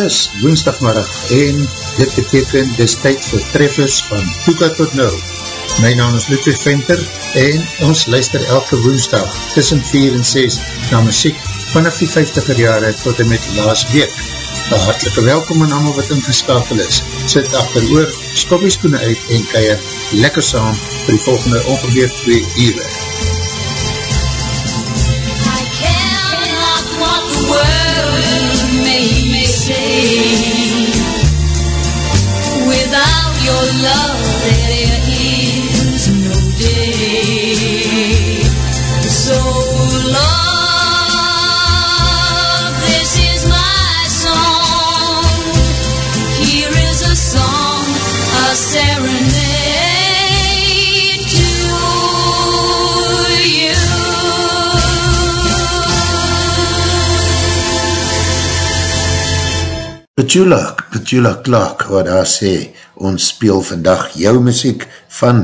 Dis woensdagmiddag en dit beteken dis tyd vir treffers van Toeka tot Nou. My naam is Ludwig Venter en ons luister elke woensdag tussen 4 en 6 na muziek vanaf die 50er jare tot en met laas week. Een hartelike welkom aan allemaal wat ingeskakel is. Sit achter oor, skop die uit en keier lekker saam vir die volgende ongeveer 2 uur. Petula, Petula Clark, wat daar sê, ons speel vandag jou muziek van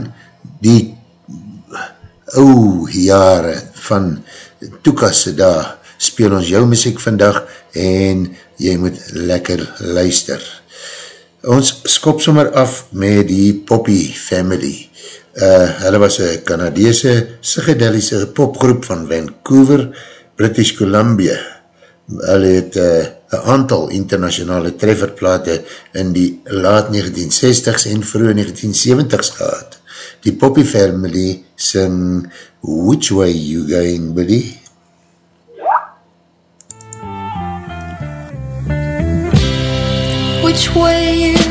die ou jare van toekasse daar, speel ons jou muziek vandag en jy moet lekker luister. Ons skop sommer af met die Poppy Family. Uh, hulle was een Canadeese psychedelische popgroep van Vancouver, British Columbia. Hulle het uh, een aantal internationale trefferplate in die laat 1960s en vroeg 1970s gehad. Die Poppy Family sing Which Way You Going, Buddy? Which way you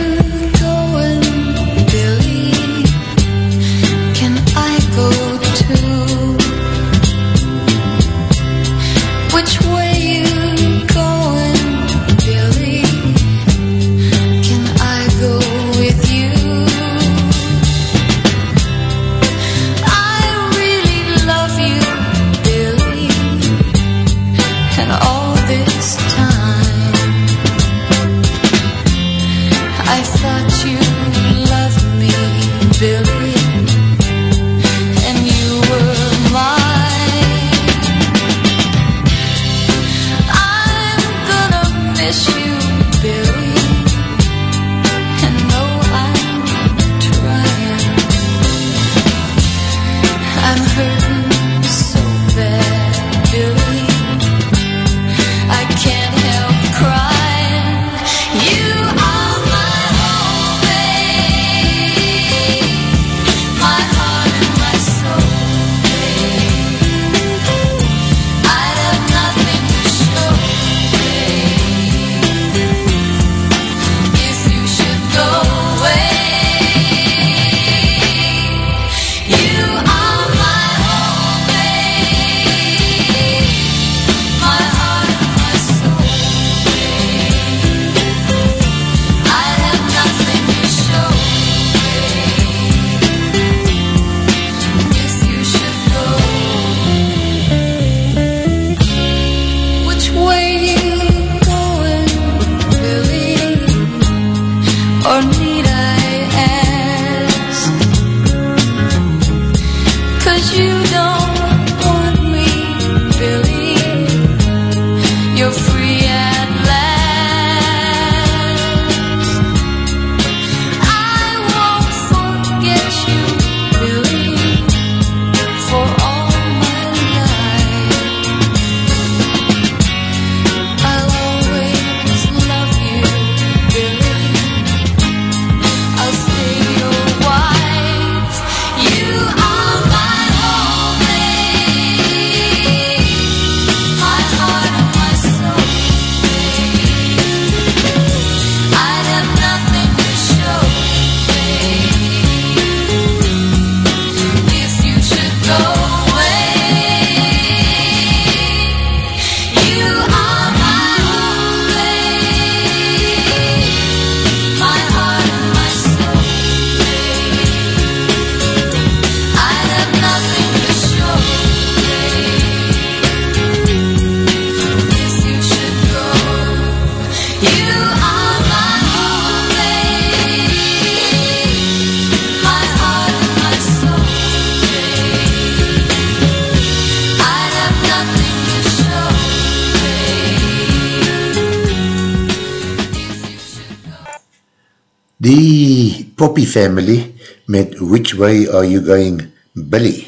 Poppy Family met Which Way Are You Going Billy?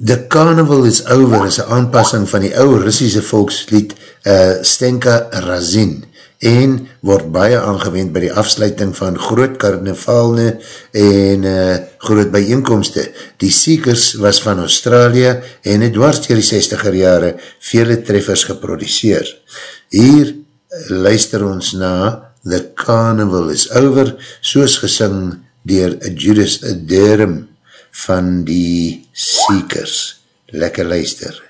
The Carnival is Over is een aanpassing van die oude Russische volkslied uh, Stenka Razin en word baie aangewend by die afsluiting van groot karnavalne en uh, groot bijeenkomste. Die Seekers was van Australië en het dwars dier die 60er jare vele treffers geproduceer. Hier luister ons na The Carnival is Over, soos gesing dier Judas Durham van die Seekers. Lekker luister.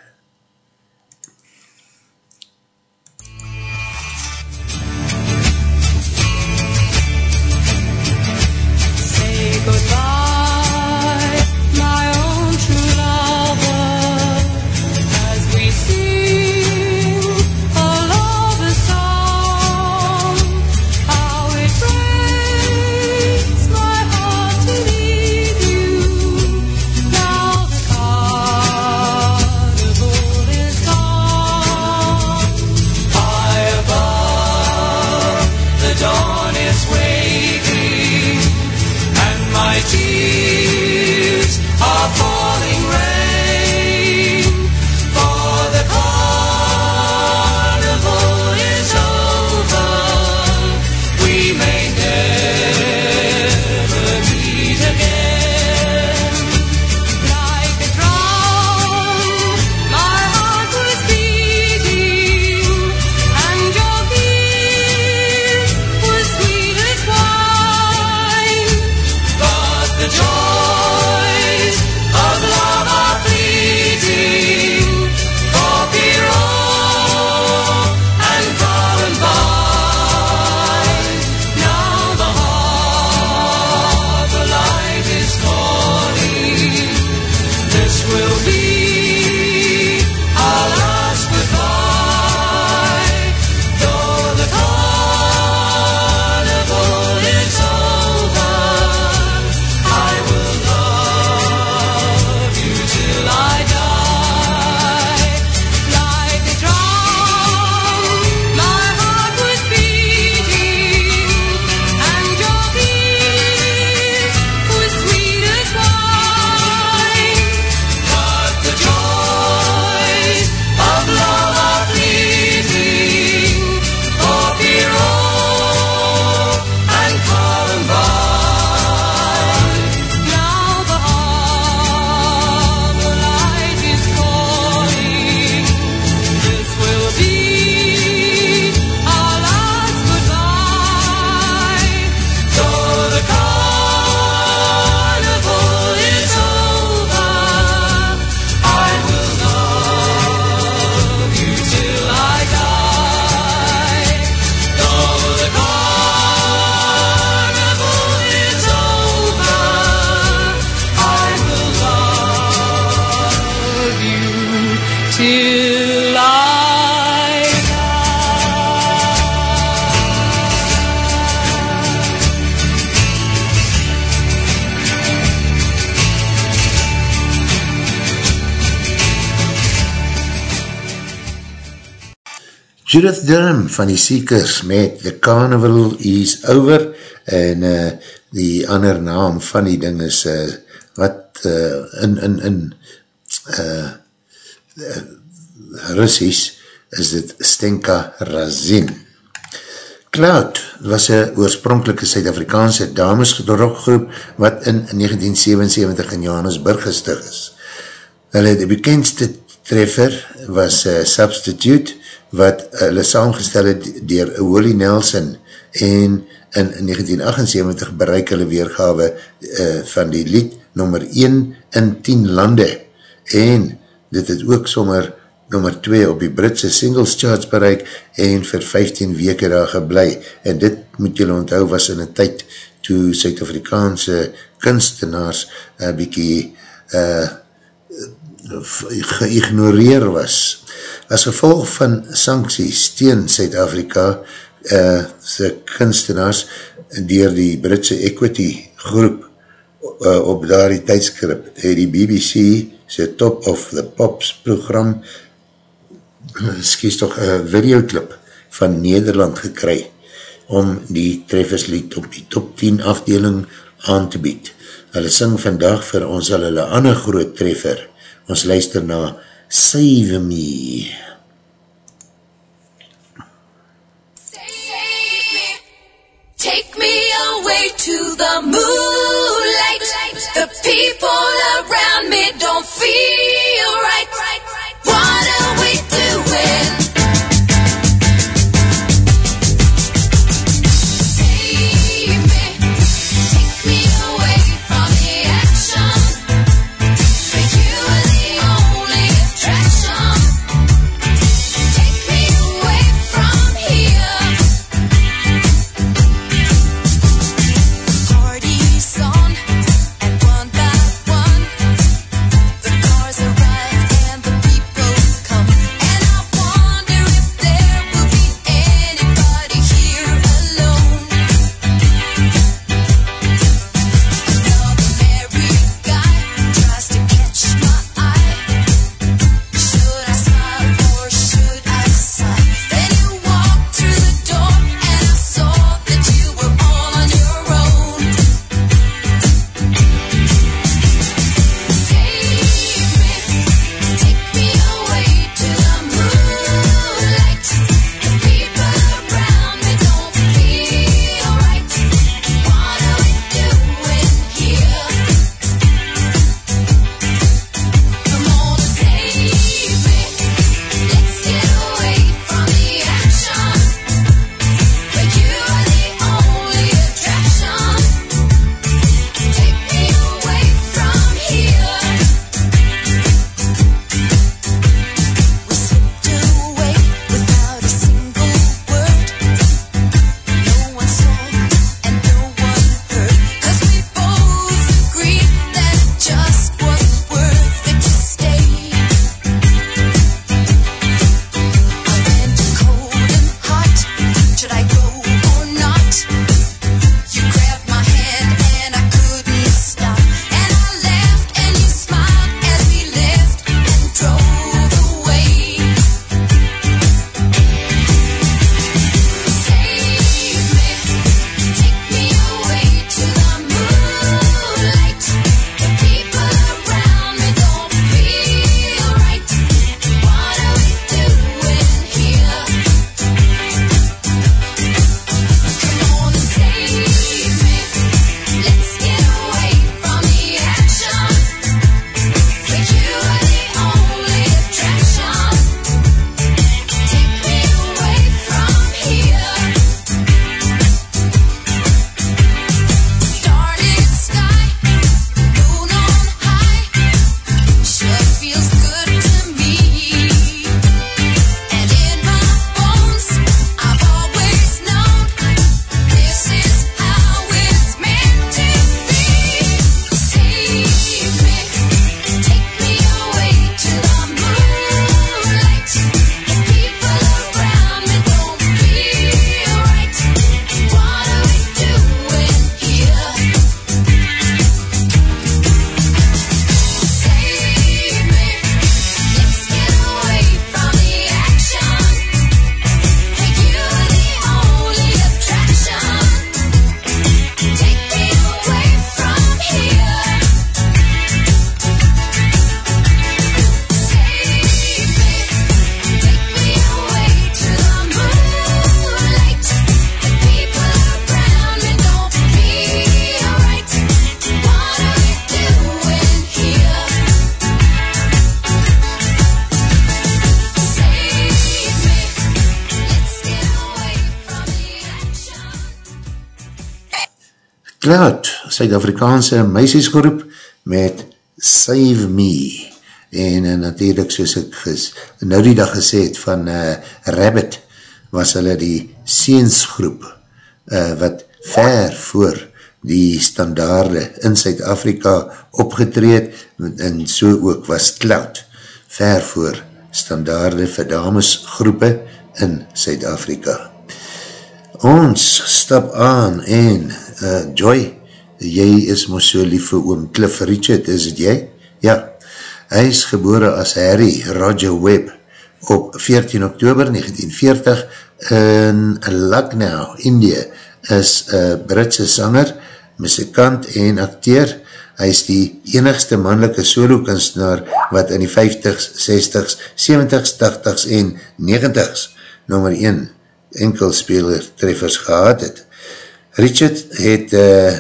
Durham van die Seekers met The Carnival is Over en uh, die ander naam van die ding is uh, wat uh, in, in, in uh, uh, Russisch is dit Stenka Razin. Cloud was een oorspronkelike Suid-Afrikaanse damesgedroggroep wat in 1977 in Johannesburg gestig is. Hulle die bekendste treffer was uh, Substitute wat hulle saamgestel het dier Wooly Nelson en in 1978 bereik hulle weergawe uh, van die lied nummer 1 in 10 lande. En dit het ook sommer nummer 2 op die Britse singles charts bereik en vir 15 weke daar geblei. En dit moet julle onthou was in een tyd toe Suid-Afrikaanse kunstenaars een bykie uh, geignoreer was As gevolg van sancties teen Zuid-Afrika uh, se kunstenaars dier die Britse Equity groep uh, op daar die tijdskrip het die BBC se Top of the Pops program skies toch een videoclip van Nederland gekry om die trefferslied op die top 10 afdeling aan te bied. Hulle sing vandag vir ons al hulle ander groot treffer. Ons luister na Save Me. Save me, take me away to the moonlight. The people around me don't feel right. What are we doing? Cloud, Suid-Afrikaanse meisiesgroep met Save Me en uh, natuurlijk soos ek ges, nou die dag gesê het van uh, Rabbit was hulle die seensgroep uh, wat ver voor die standaarde in Suid-Afrika opgetreed en so ook was Cloud ver voor standaarde vir damesgroepe in Suid-Afrika. Ons stap aan en uh, Joy, jy is moos so lief vir oom Cliff Richard, is het jy? Ja, hy is gebore as Harry Roger Webb op 14 oktober 1940 in Lucknow, Indië, is een Britse sanger, muzikant en acteur. Hy is die enigste mannelike solo kunstenaar wat in die 50s, 60s, 70s, 80s en 90s nummer 1 enkelspeler treffers gehad het. Richard het uh,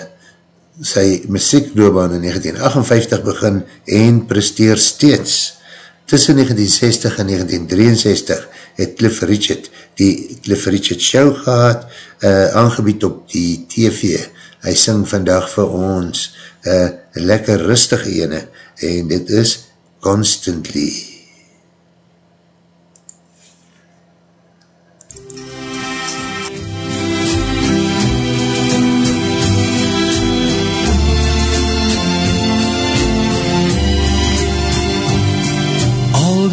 sy muziekloobaan in 1958 begin en presteer steeds. Tussen 1960 en 1963 het Cliff Richard die Cliff Richard show gehad, uh, aangebied op die TV. Hy sing vandag vir ons uh, lekker rustige ene en dit is Constantly.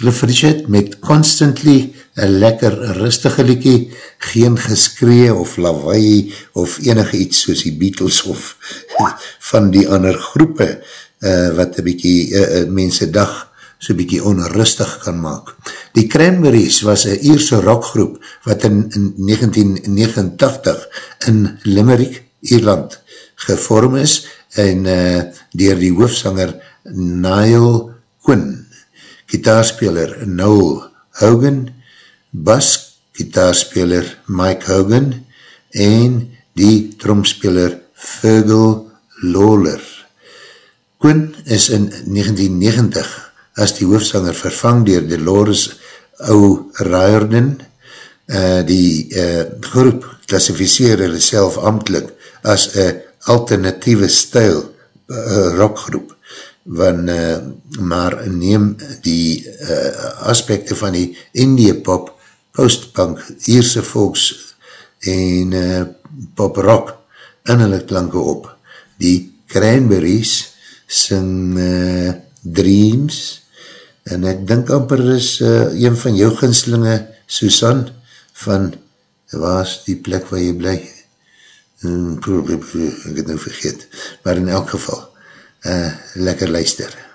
Cliff Richard met Constantly een lekker rustige liekie, geen geskree of lawaai of enige iets soos die Beatles of van die ander groepe uh, wat een bykie uh, uh, mense dag so bykie onrustig kan maak. Die Cranberries was een Ierse rockgroep wat in, in 1989 in Limerick, Ierland gevorm is en uh, dier die hoofsanger Niall Quinn, gitaarspeler Noel Hogan, bas gitaarspeler Mike Hogan en die tromspeler Fergal Lawler. Quinn is in 1990 as die hoofsanger vervang dier Dolores O'Riordan. Uh, die uh, groep klassificeer hulle self amtelijk as een alternatieve stijl uh, rockgroep van, uh, maar neem die uh, aspekte van die indie pop, postpunk, Ierse volks en uh, pop rock in hulle klanke op. Die Cranberries sing uh, Dreams en ek dink amper is uh, een van jou ginslinge Susan van waar is die plek waar jy bly? Ek het nou vergeet. Maar in elk geval uh, lekker luister.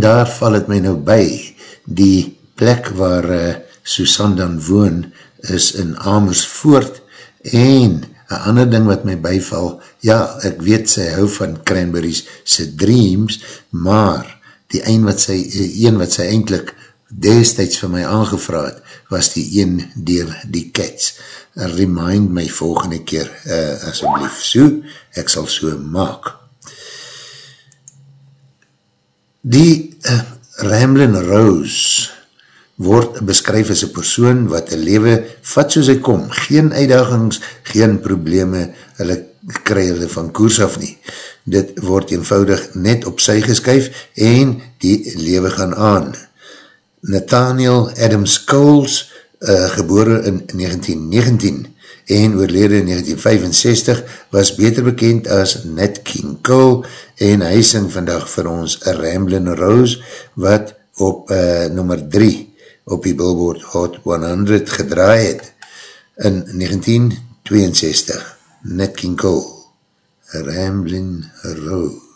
Daar val het my nou by, die plek waar uh, Susan dan woon, is in Amersfoort, en een ander ding wat my byval, ja, ek weet sy hou van Cranberries sy dreams, maar die een wat sy, eh, een wat sy eindelijk destijds vir my aangevraad, was die een dier die cats. Remind my volgende keer, uh, asjeblief, so, ek sal so maak. Die uh, Ramblin Rose word beskryf as een persoon wat een lewe vat soos hy kom, geen uitdagings, geen probleme, hulle kry hulle van koers af nie. Dit word eenvoudig net op sy geskyf en die lewe gaan aan. Nathaniel Adams Coles, uh, gebore in 1919, en oorlede in 1965 was beter bekend as Nat King Cole en hy sing vandag vir ons A Ramblin' Rose wat op uh, nummer 3 op die Billboard Hot 100 gedraai het in 1962 Nat King Cole A Ramblin' Rose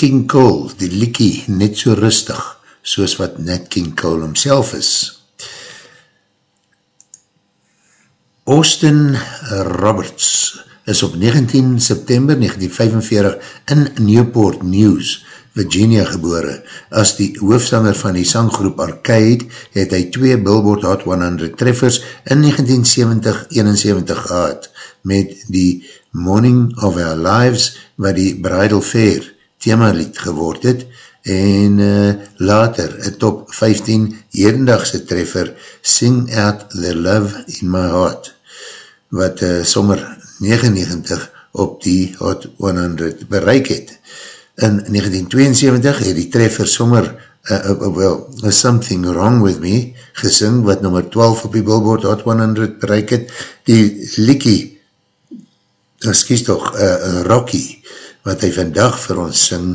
King Cole die liekie net so rustig soos wat Nat King Cole homself is. Austin Roberts is op 19 September 1945 in Newport News, Virginia gebore. As die hoofsanger van die sanggroep Arcade het hy twee Billboard Hot 100 treffers in 1970-71 gehad met die Morning of Our Lives wat die Bridal Fair themalied geword het en uh, later een top 15 herendagse treffer Sing Out The Love In My Heart wat uh, sommer 99 op die Hot 100 bereik het. In 1972 het die treffer sommer uh, uh, well, Something Wrong With Me gesing, wat nummer 12 op die Billboard Hot 100 bereik het. Die Likkie, excuse toch, eh, uh, Rocky, wat hy vandag vir ons syng,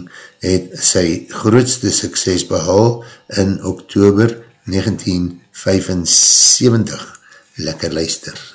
het sy grootste sukses behaal in oktober 1975. Lekker luister.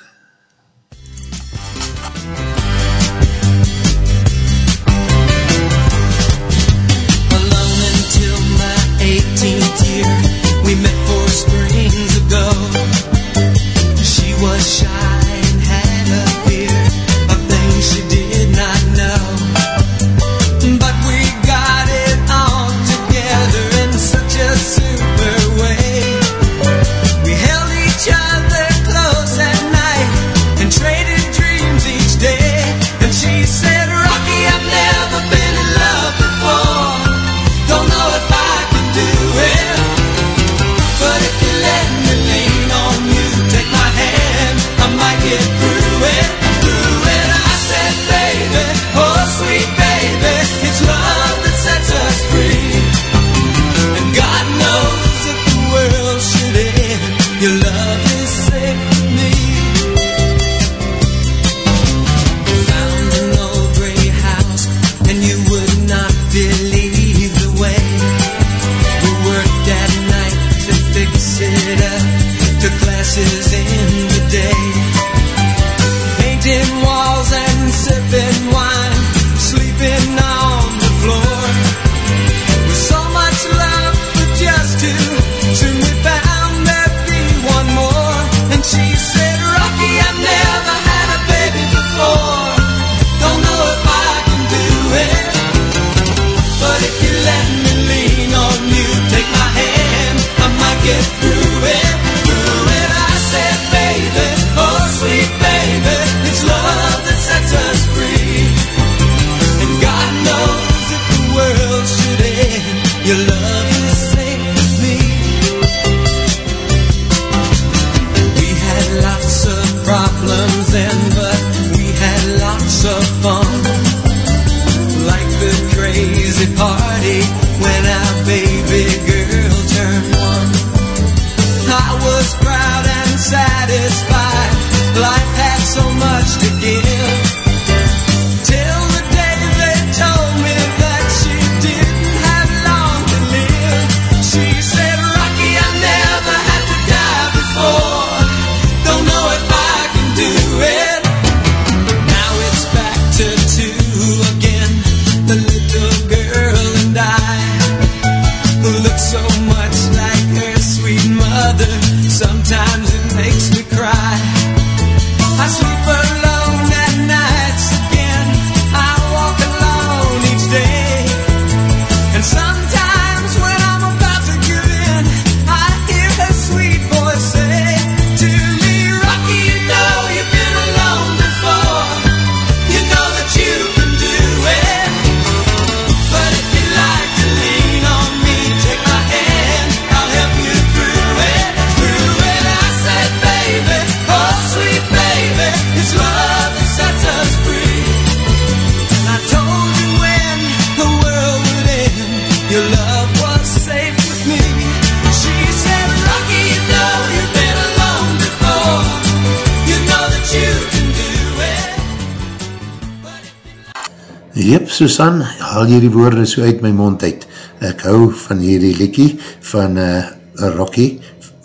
Susan, haal jy die woorde so uit my mond uit. Ek hou van hierdie liekie van uh, Rocky,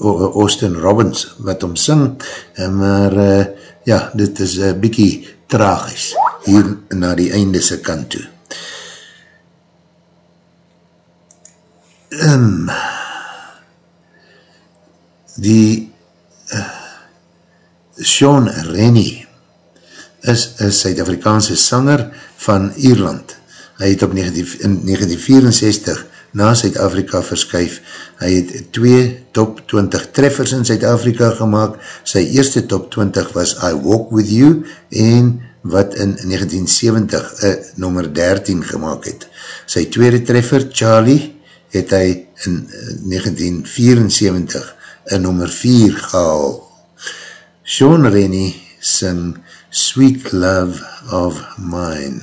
o Austin Robbins, wat om sing, maar uh, ja, dit is uh, bykie tragisch, hier na die einde se kant toe. Um, die uh, Sean Rennie is een Suid-Afrikaanse sanger van Ierland. Hy het op 19, in 1964 na Suid-Afrika verskuif. Hy het twee top 20 treffers in Suid-Afrika gemaakt. Sy eerste top 20 was I Walk With You en wat in 1970 uh, nummer 13 gemaakt het. Sy tweede treffer, Charlie, het hy in 1974 eh, een nummer 4 gehaal. Sean Rennie sing Sweet Love of Mine.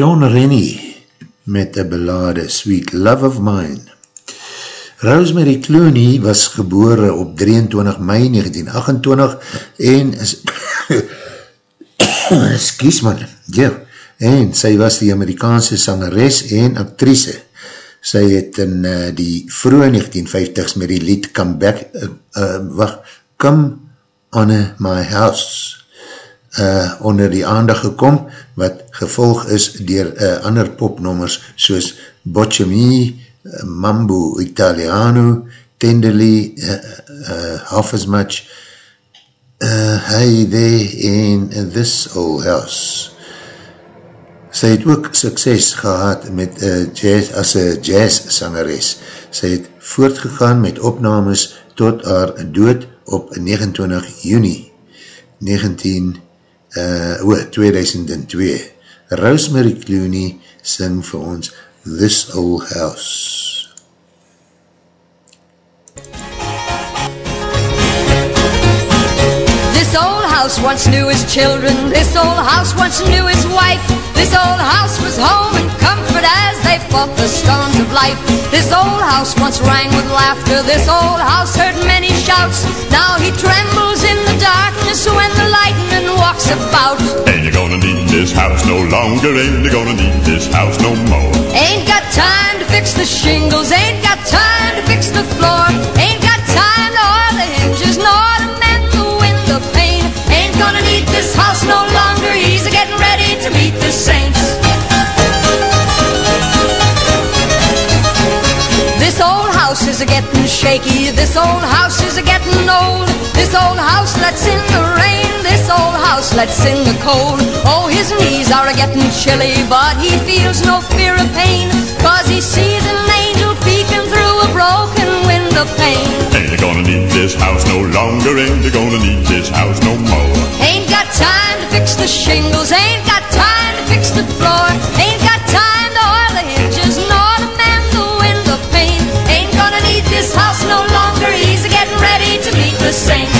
Sean Rennie met die belade Sweet Love of Mine. Rosemary Clooney was gebore op 23 mei 1928 en is skies man, ja, en sy was die Amerikaanse sangeres en actrice. Sy het in uh, die vroege 1950s met die lied Come Back, uh, uh, wacht, Come on My House uh, onder die aandag gekom, wat gevolg is dier uh, ander popnommers soos Bocciami, uh, Mambo Italiano, Tenderly, uh, uh, Half As Much, uh, Hey There in This Old House. Sy het ook sukses gehad met uh, jazz, as een jazz sangeres. Sy het voortgegaan met opnames tot haar dood op 29 juni 19, uh, oh, 2002. Rosemary Clooney sing vir ons This Old House. House once knew his children. This old house once knew his wife. This old house was home and comfort as they fought the storms of life. This old house once rang with laughter. This old house heard many shouts. Now he trembles in the darkness when the lightning walks about. Ain't you gonna need this house no longer? Ain't you gonna need this house no more? Ain't got time to fix the shingles. Ain't got time to fix the floor. Ain't got time to oil the hinges nor no longer. He's getting ready to meet the saints. This old house is a getting shaky. This old house is a getting old. This old house lets in the rain. This old house lets in the cold. Oh, his knees are getting chilly, but he feels no fear of pain. Cause he sees an angel peeking through a broken window pane. Ain't gonna need this house no longer? Ain't gonna need this house no more? Fix the shingles. Ain't got time to fix the floor. Ain't got time to oil the hinges nor to mend the window pane. Ain't gonna need this house no longer. He's getting ready to meet the saints.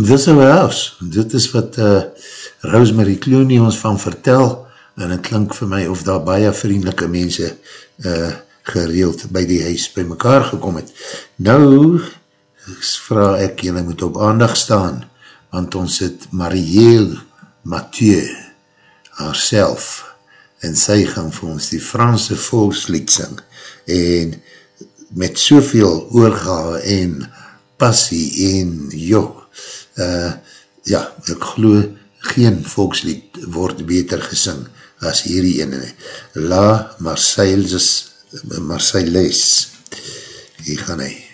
This is house. Dit is wat uh, Rosemary Clooney ons van vertel en het klink vir my of daar baie vriendelike mense uh, gereeld by die huis by mekaar gekom het. Nou vraag ek, jylle moet op aandag staan, want ons het Marielle Mathieu haarself en sy gaan vir ons die Franse volkslied sing en met soveel oorgave en passie en joh, uh, ja, ek glo geen volkslied word beter gesing as hierdie ene. La Marseillaise, Marseillaise. Hier gaan hy.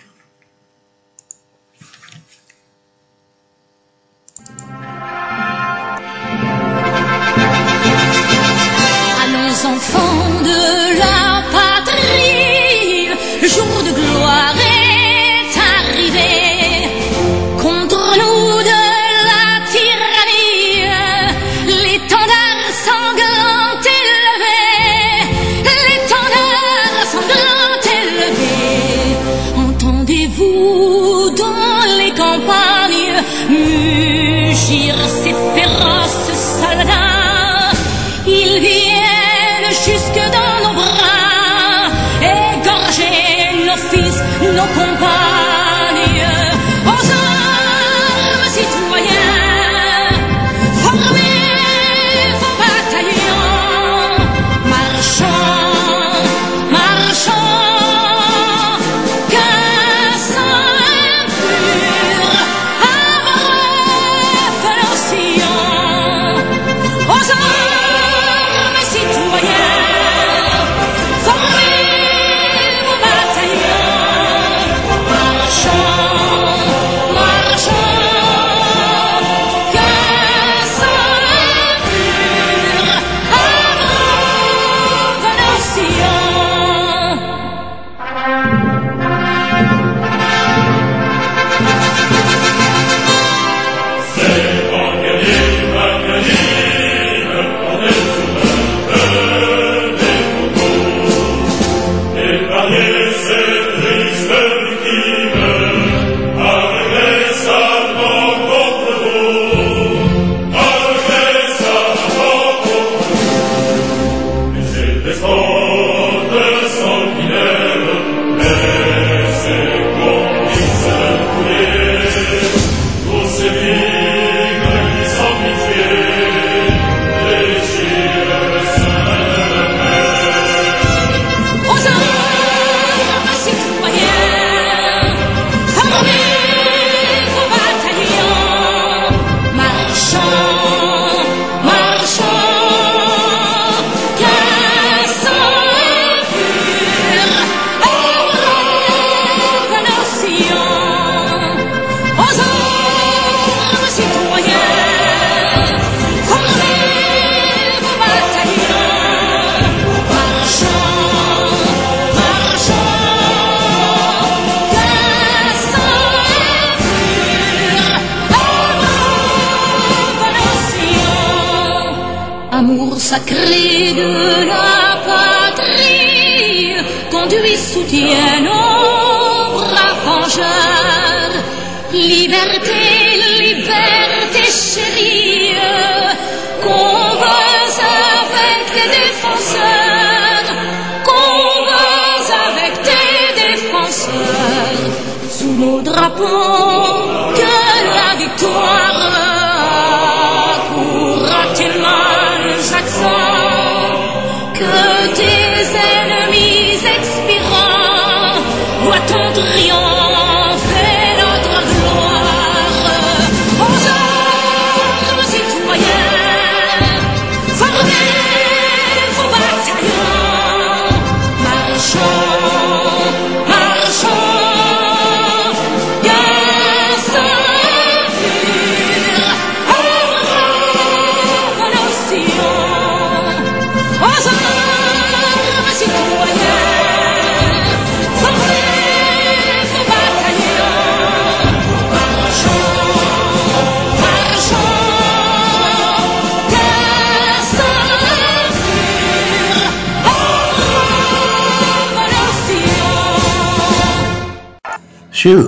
Sjoe,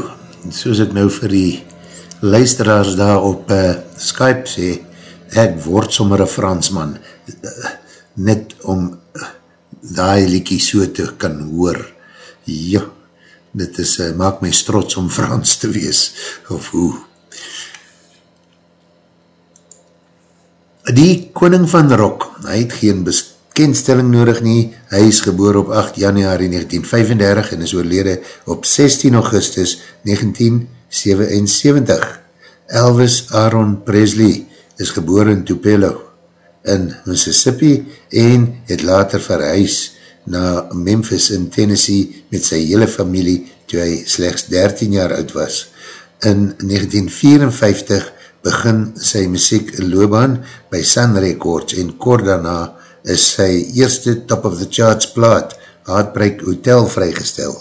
soos ek nou vir die luisteraars daar op uh, Skype sê, ek word sommer een Fransman, uh, net om uh, die liekie so te kan hoor. Ja, dit is, uh, maak my trots om Frans te wees, of hoe. Die koning van rock, hy het geen bekendstelling nodig nie, hy is geboor op 8 januari 1935 en is oorlede op 16 augustus 1977. Elvis Aaron Presley is geboor in Tupelo in Mississippi en het later verhuis na Memphis in Tennessee met sy hele familie toe hy slechts 13 jaar oud was. In 1954 begin sy muziek loopbaan by Sun Records en kort daarna is sy eerste top of the charts plaat Heartbreak Hotel vrygestel.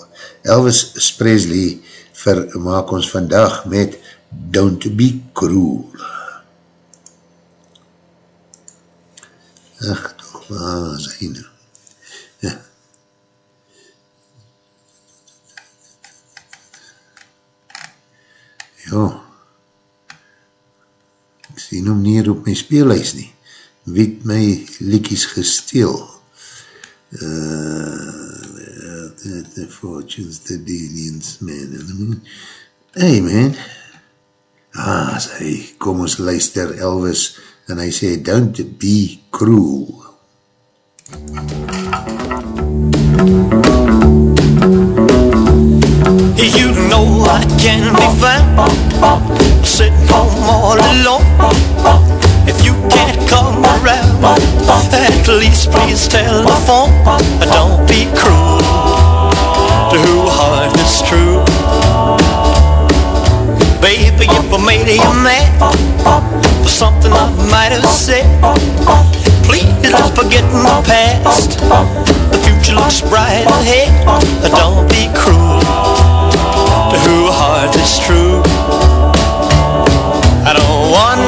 Elvis Presley vermaak ons vandag met Don't Be Cruel. Ach, toch, waar is hy nou? Ja. Ja. Ek sien hom nie hier op my speelhuis nie. Wie het my liekies gesteel? Uh, the, the fortunes, the dealings, man. Hey, man. Ah, sê, kom ons luister Elvis, en hy sê, don't be cruel. You know I can be found sitting home all alone. Least please telephone. Don't be cruel to who heart is true. Baby, if I made you mad for something I might have said, please let's forget the past. The future looks bright ahead. Don't be cruel to who heart is true. I don't want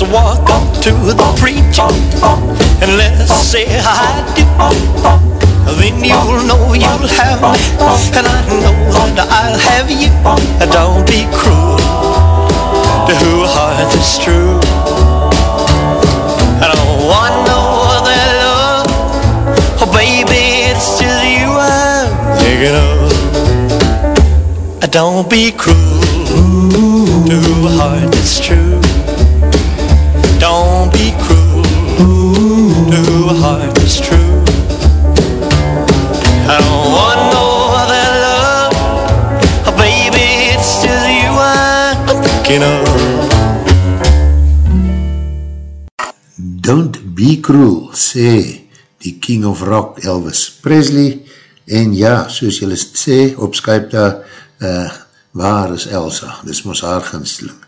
Let's walk up to the preacher and let's say I do. Then you'll know you'll have me, and I know that I'll have you. Don't be cruel to who heart is true. I don't want no other love, oh baby, it's just you I'm thinking of. Don't be cruel to a heart that's true. Don't be cruel to a heart that's true. I don't want no other love, oh baby, it's just you I'm thinking of. Be Cruel, sê die King of Rock Elvis Presley, en ja, soos julle sê, op Skype daar, uh, waar is Elsa? Dis ons haar ginsling.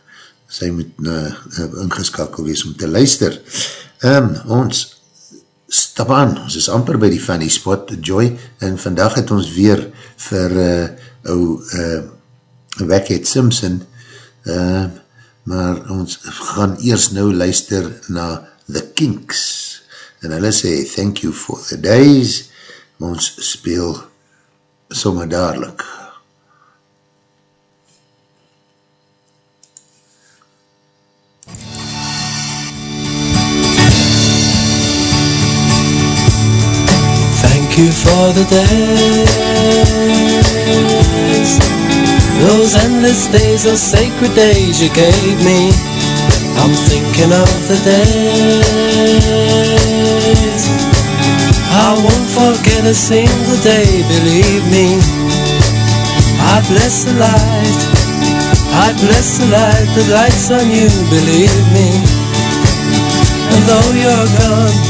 Sy moet uh, ingeskakel wees om te luister. Um, ons stap aan, ons is amper by die funny spot, Joy, en vandag het ons weer vir uh, ou uh, Wackhead Simpson, uh, maar ons gaan eers nou luister na The Kinks, en hulle sê, thank you for the days, ons speel sommer dadelijk. You for the days. Those endless days, those sacred days you gave me. I'm thinking of the days. I won't forget a single day, believe me. I bless the light. I bless the light that lights on you, believe me. And though you're gone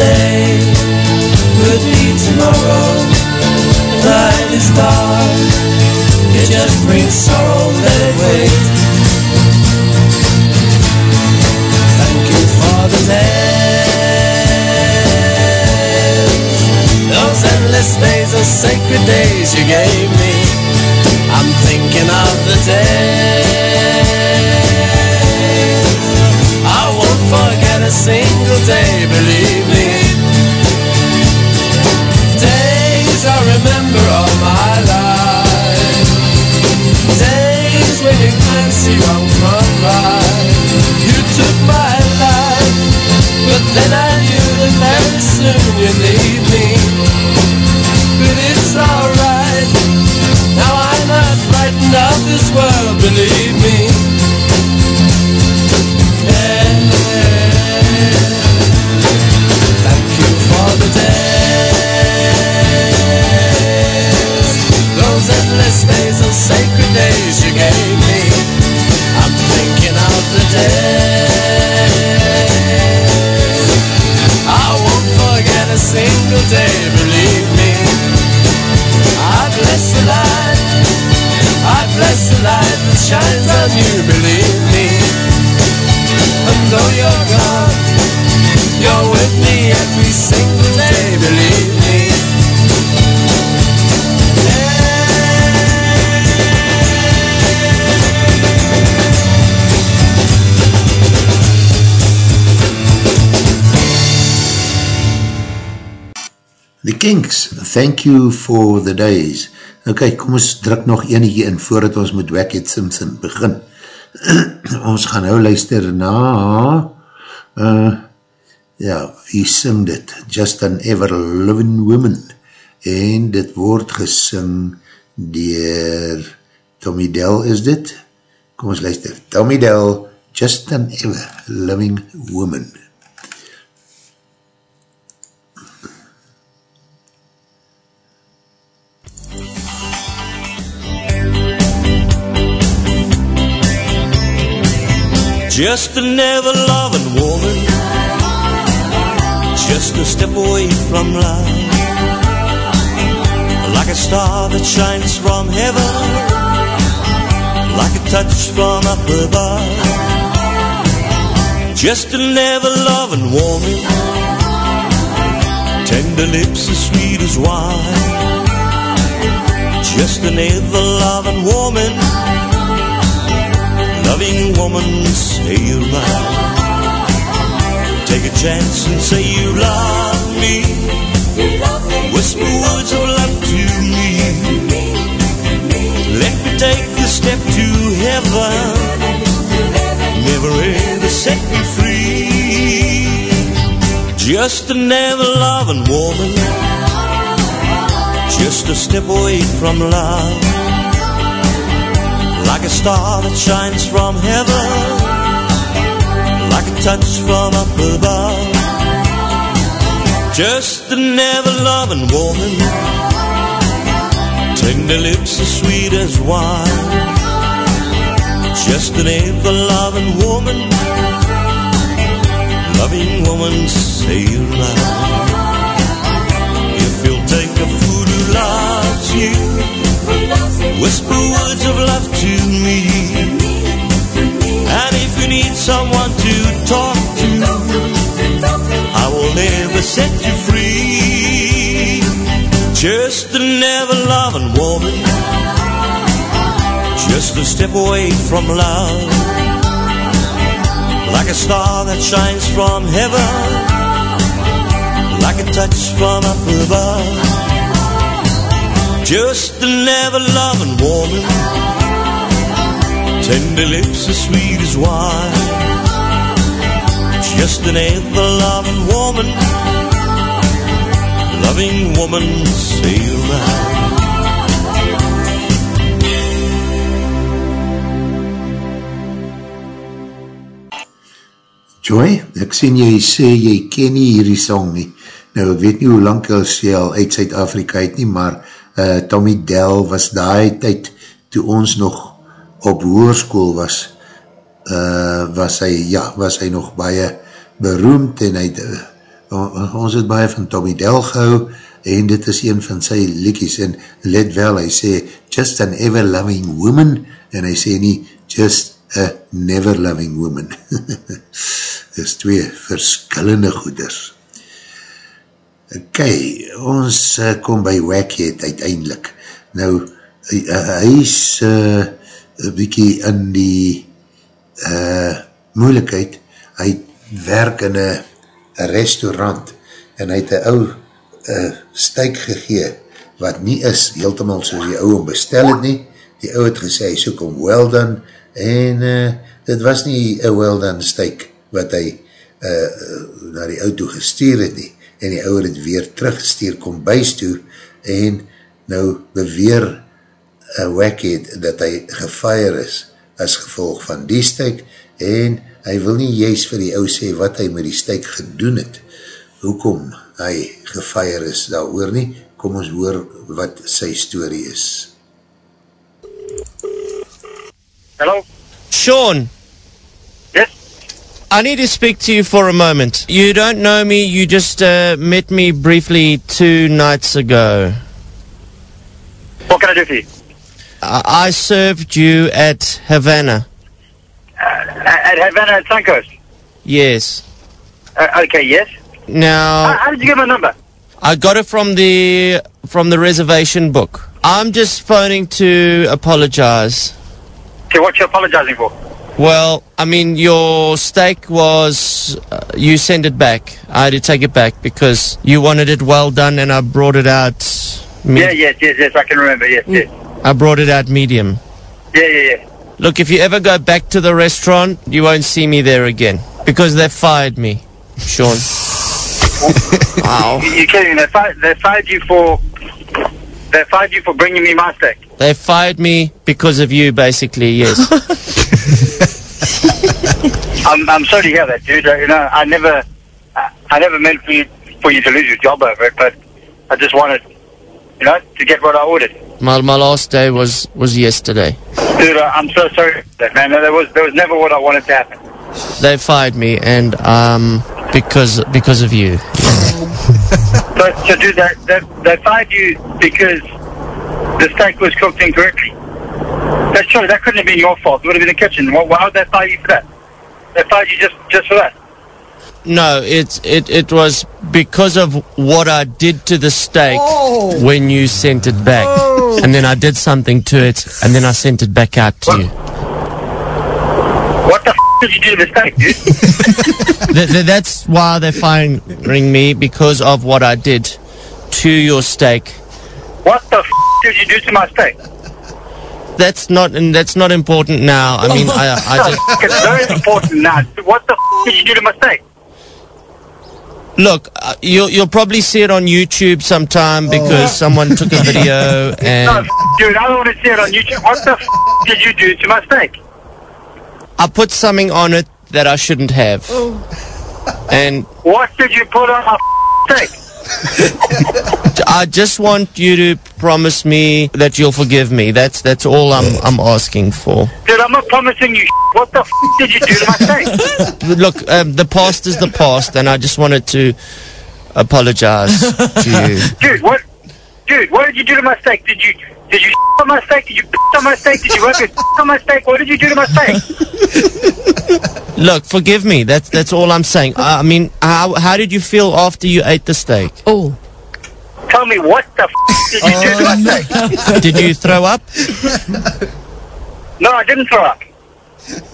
today could be tomorrow. Night is dark, it just brings sorrow, let it wait. Thank you for the days, those endless days, those sacred days you gave me. I'm thinking of the days single day, believe me. Days I remember all my life. Days when you see wrong from right. You took my life, but then I knew that very soon you'd leave me. But it's alright. Now I'm not frightened of this world, believe me. You're with me every single day, believe me. Kinks, thank you for the days. Ok, kom ons druk nog enige in voordat ons met Wackhead Simpson begin. ons gaan nou luister na uh, ja, wie sing dit? Just an Ever Living Woman en dit word gesing dier Tommy Dell is dit? Kom ons luister. Tommy Dell, Just an Ever Living Woman. Just an ever loving woman. Just a step away from love. Like a star that shines from heaven. Like a touch from up above. Just an ever loving woman. Tender lips as sweet as wine. Just an ever loving woman Loving woman, say you're mine Take a chance and say you love me. Whisper words of love to me. Let me take a step to heaven. Never ever set me free. Just an ever-loving woman. Just a step away from love star that shines from heaven Like a touch from up above. Just an ever-loving woman Tender lips as sweet as wine. Just an ever-loving woman Loving woman, say you lie If you'll take a fool who loves you Whisper words of love to me. And if you need someone to talk to I will never set you free. Just an ever-loving woman. Just a step away from love. Like a star that shines from heaven. Like a touch from up above Just an ever-loving woman. Tender lips as sweet as wine. Just an ever-loving woman. Loving woman, say you're right Joy, ek sien jy sê jy ken nie hierdie song nie. Nou, ek weet nie hoe lang as jy al uit Zuid-Afrika het nie, maar uh, Tommy Dell was daai tyd, toe ons nog op hoerskoel was, uh, was hy, ja, was hy nog baie beroemd en hy, uh, ons het baie van Tommy Dell gehou, en dit is een van sy liekies, en let wel, hy sê, just an ever loving woman, en hy sê nie, just a never loving woman. is twee verskillende goeders. Ok, ons uh, kom by Wackhead uiteindelik. Nou, hy, is uh, een bykie in die uh, moeilikheid, hy werk in een restaurant en hy het een ou uh, stuik gegee wat nie is heeltemal soos die ou om bestel het nie. Die ou het gesê, hy soek om well done en uh, dit was nie een well done stuik wat hy uh, na die auto gestuur het nie, en die ouwe het weer teruggestuur, kom bys toe, en nou beweer uh, Wackhead dat hy gefire is, as gevolg van die stuik, en hy wil nie juist vir die ouwe sê wat hy met die stuik gedoen het, hoekom hy gefire is daar oor nie, kom ons hoor wat sy story is. Hello? Sean. I need to speak to you for a moment. You don't know me, you just uh, met me briefly two nights ago. What can I do for you? I, I served you at Havana. Uh, at Havana at Suncoast? Yes. Uh, okay, yes. Now, How, how did you get my number? I got it from the from the reservation book. I'm just phoning to apologize. Okay, what are you apologizing for? Well, I mean, your steak was. Uh, you sent it back. I had to take it back because you wanted it well done and I brought it out. me- Yeah, yes, yes, yes, I can remember, yes, yes. I brought it out medium. Yeah, yeah, yeah. Look, if you ever go back to the restaurant, you won't see me there again because they fired me, Sean. wow. You, you kidding? They fired, they fired you for... They fired you for bringing me my steak. They fired me because of you, basically, yes. I'm, I'm sorry to hear that, dude. You know, I never... I, never meant for you, for you to lose your job over it, but I just wanted, you know, to get what I ordered. my, my last day was, was yesterday. Dude, I'm so sorry that, man. That was, that was never what I wanted to happen. They fired me and um because because of you. but so dude, that, they, they fired you because the steak was cooked incorrectly. That's true. That couldn't have been your fault. It would have been the kitchen. Why, why would they fire you for that? They fired you just, just for that. No, it's it it was because of what I did to the steak oh. when you sent it back. Oh. And then I did something to it and then I sent it back out to you. What the f- did you do to the steak, dude? Th- th- that's why they're firing me because of what I did to your steak. what the f- did you do to my steak? That's not and that's not important now. I mean, I, I just it's very important now. What the f- did you do to my steak? Look, uh, you'll, you'll probably see it on YouTube sometime because someone took a video No, and dude, I don't want to see it on YouTube. What the f- did you do to my steak? I put something on it that I shouldn't have. And What did you put on my f- steak? I just want you to promise me that you'll forgive me. That's that's all I'm I'm asking for. Dude, I'm not promising you. What the f- did you do to my steak? Look, um, the past is the past, and I just wanted to apologize to you. Dude, what? Dude, what did you do to my steak? Did you did you on my steak? Did you on my steak? Did you rub your on my steak? What did you do to my steak? Look, forgive me. That's that's all I'm saying. I I mean, how how did you feel after you ate the steak? Oh. Tell me what the f- did you do to my oh. steak? Did you throw up? No, I didn't throw up.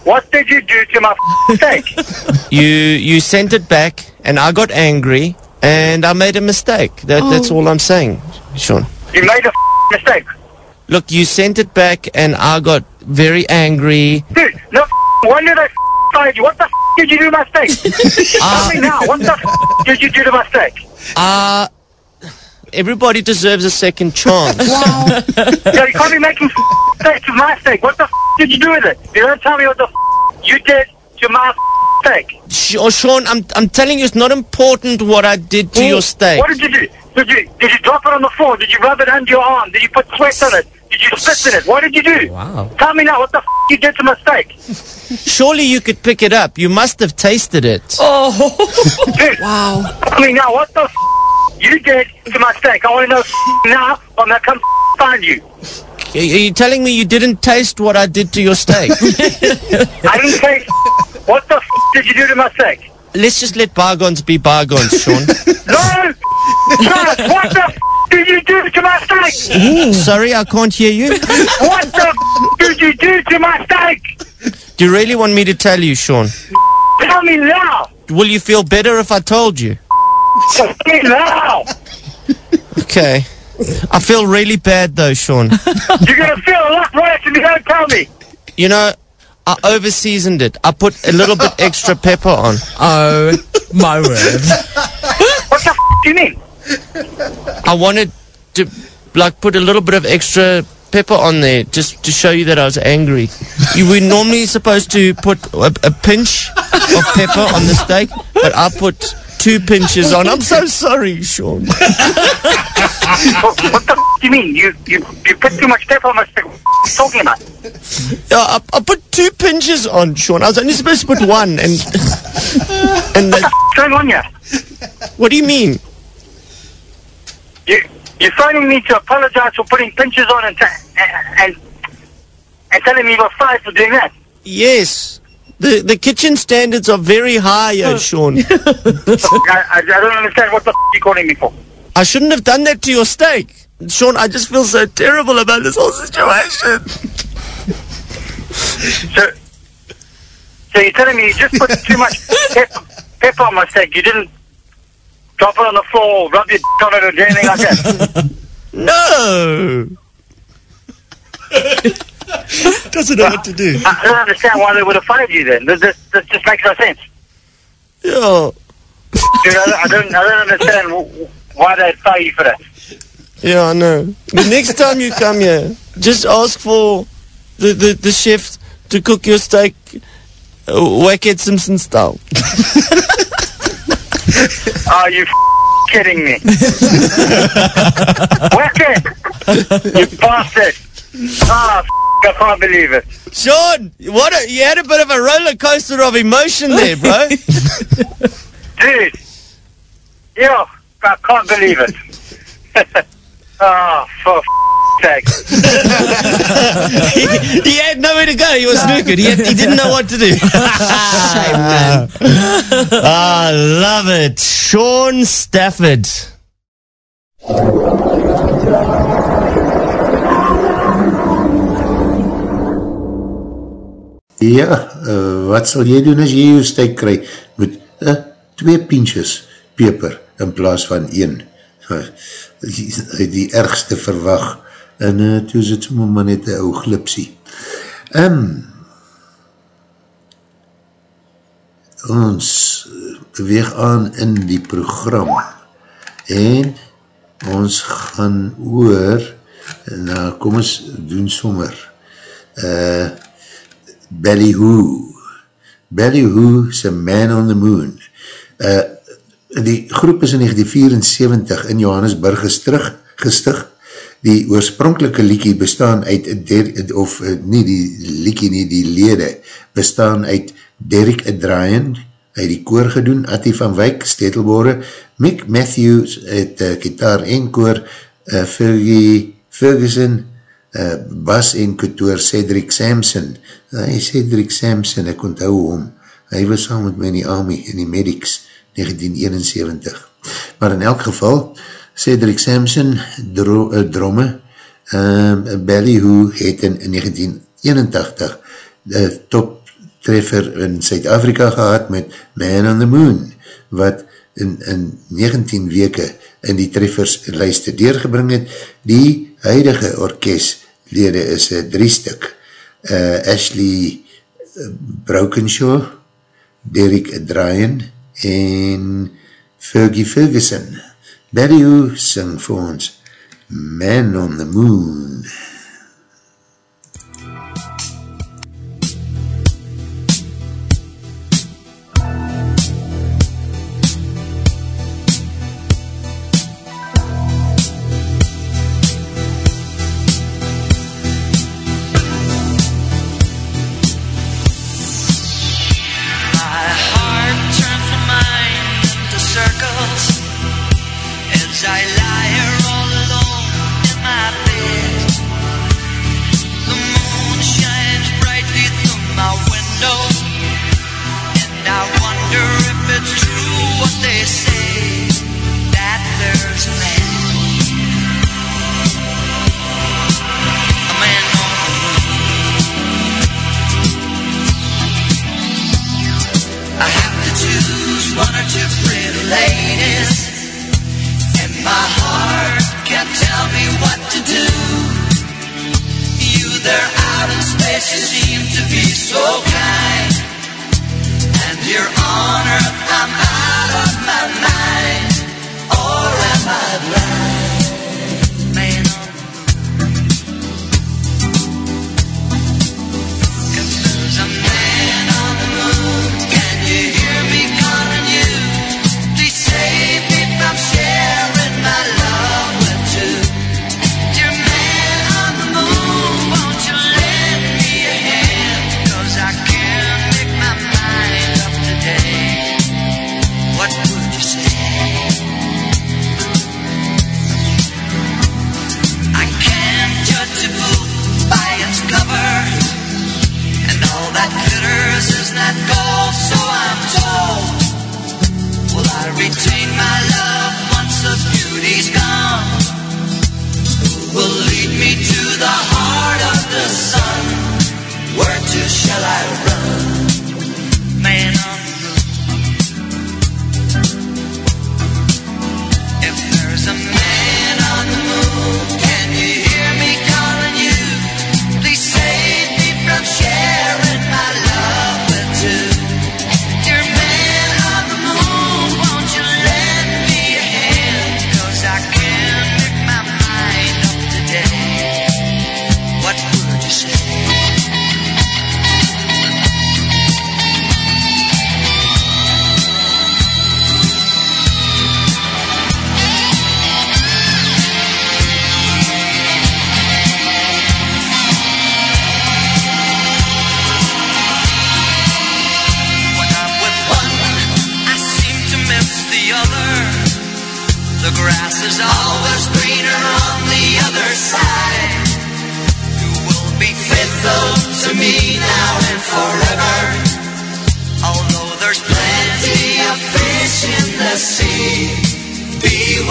What did you do to my f- steak? You you sent it back, and I got angry, and I made a mistake. That that's oh. all I'm saying, Sean. You made a f- mistake. Look, you sent it back, and I got very angry. Dude, no f- when did I f- find you? What the f- did you do to my steak? Tell me now, what the f- did you do to my steak? Uh everybody deserves a second chance. Yeah, you can't be making f- steaks with my steak. What the f- did you do with it? You don't tell me what the f- you did to my f- steak. Sh- oh, Sean, I'm I'm telling you, it's not important what I did to your steak. What did you do? Did you did you drop it on the floor? Did you rub it under your arm? Did you put sweat on it? Did you spit in it? What did you do? Wow. Tell me now what the f- you did to my steak. Surely you could pick it up. You must have tasted it. Oh. Dude, wow. Tell me now what the f- you did to my steak. I want to know f- now or I'm to come f- find you. Are you telling me you didn't taste what I did to your steak? I didn't taste. what the f- did you do to my steak? Let's just let bygones be bygones, Sean. No! Charles, what the f- did you do to my steak? Sorry, I can't hear you. What the f- did you do to my steak? Do you really want me to tell you, Sean? Tell me now! Will you feel better if I told you? Tell me now! Okay. I feel really bad though, Sean. You're going to feel a lot worse if you don't tell me. You know, I over seasoned it. I put a little bit extra pepper on. Oh, my word. What the f- do you mean? I wanted to like put a little bit of extra pepper on there just to show you that I was angry. You were normally supposed to put a, a pinch of pepper on the steak, but I put two pinches on. I'm so sorry, Sean. what, what the f- do you mean? You, you, you put too much pepper on my steak. What the you talking about? Yeah, I, I put two pinches on, Sean. I was only supposed to put one, and and What the the, f- going on here? what do you mean? You, you're phoning me to apologize for putting pinches on and, ta- and, and telling me you're fired for doing that. Yes, the the kitchen standards are very high, uh, Sean. I, I, I don't understand what the f- you're calling me for. I shouldn't have done that to your steak, Sean. I just feel so terrible about this whole situation. So, so you're telling me you just put too much pepper, pepper on my steak. You didn't drop it on the floor, rub your on it, or do anything like that. No. Doesn't know what to do. I don't understand why they would have fired you then. This, this, this just makes no sense. Yeah, Dude, I, I don't, I don't understand why they'd fire you for that. yeah, I know. The next time you come here, just ask for the the, the chef to cook your steak, uh, Wackhead Simpson style. Are you f- kidding me? Wicked! You bastard! Ah, f- I can't believe it. Sean, what? A, you had a bit of a roller coaster of emotion there, bro. Dude! Yo, I can't believe it. oh, for sake. he, he had nowhere to go. He was snookered. He, had, he didn't know what to do. Shame, man. I love it. Sean Stafford. Ja, uh, wat sal jy doen as jy jou steak kry met uh, twee pinches peper in plaas van een? Die, die ergste verwag en uh, toe is het sommer maar net een ou glipsie. Um, ons weeg aan in die program en ons gaan oor nou kom ons doen sommer uh, Ballyhoo Ballyhoo is a man on the moon uh, die groep is in 1974 in Johannesburg gestig, gestig die oorspronkelike liekie bestaan uit der, of nie die liekie nie, die lede bestaan uit Derek Adrayan uit die koor gedoen, Atti van Wyk, Stetelbore, Mick Matthews het uh, gitaar en koor, uh, Fergie Ferguson, uh, bas en kotoor, Cedric Sampson, hy uh, Cedric Sampson, ek onthou hom, hy was saam met my in die Army, in die Medics, 1971. Maar in elk geval, Cedric Sampson, dro, uh, dromme, uh, Ballyhoo het in, in 1981 de top treffer in Suid-Afrika gehad met Man on the Moon, wat in, in 19 weke in die treffers lijste deurgebring het. Die huidige orkestlede is uh, drie stuk. Uh, Ashley Brokenshaw, Derek Dryan en Fergie Ferguson. Barry Hoo sing vir ons Man on the Moon.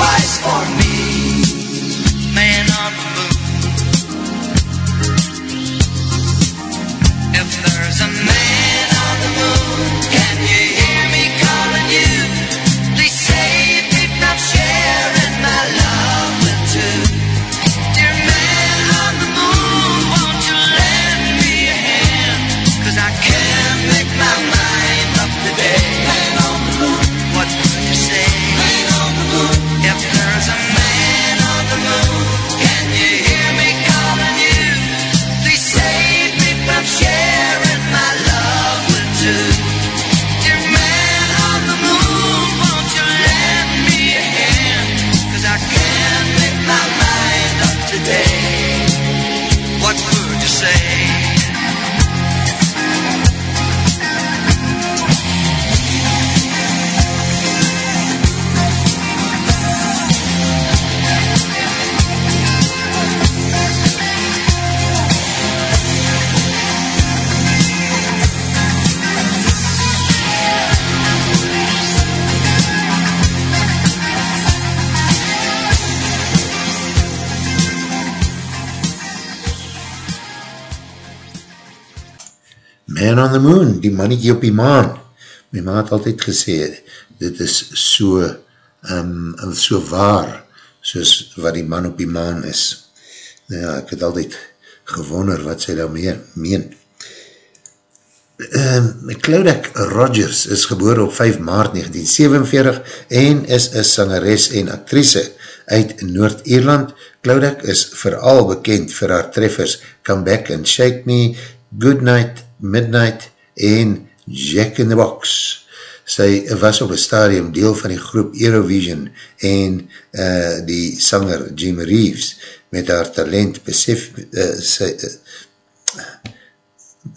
lies for me. Man on the Moon, die mannetjie op die maan. My ma het altyd gesê, dit is so, um, so waar, soos wat die man op die maan is. Nou ja, ek het altyd gewonder wat sy daarmee meen. Um, Claudek Rogers is geboor op 5 maart 1947 en is een sangeres en actrice uit Noord-Ierland. Claudek is vooral bekend vir haar treffers Come Back and Shake Me, Good Night, Midnight en Jack in the Box. Sy was op een stadium deel van die groep Eurovision en uh, die sanger Jim Reeves met haar talent besef uh, sy, uh,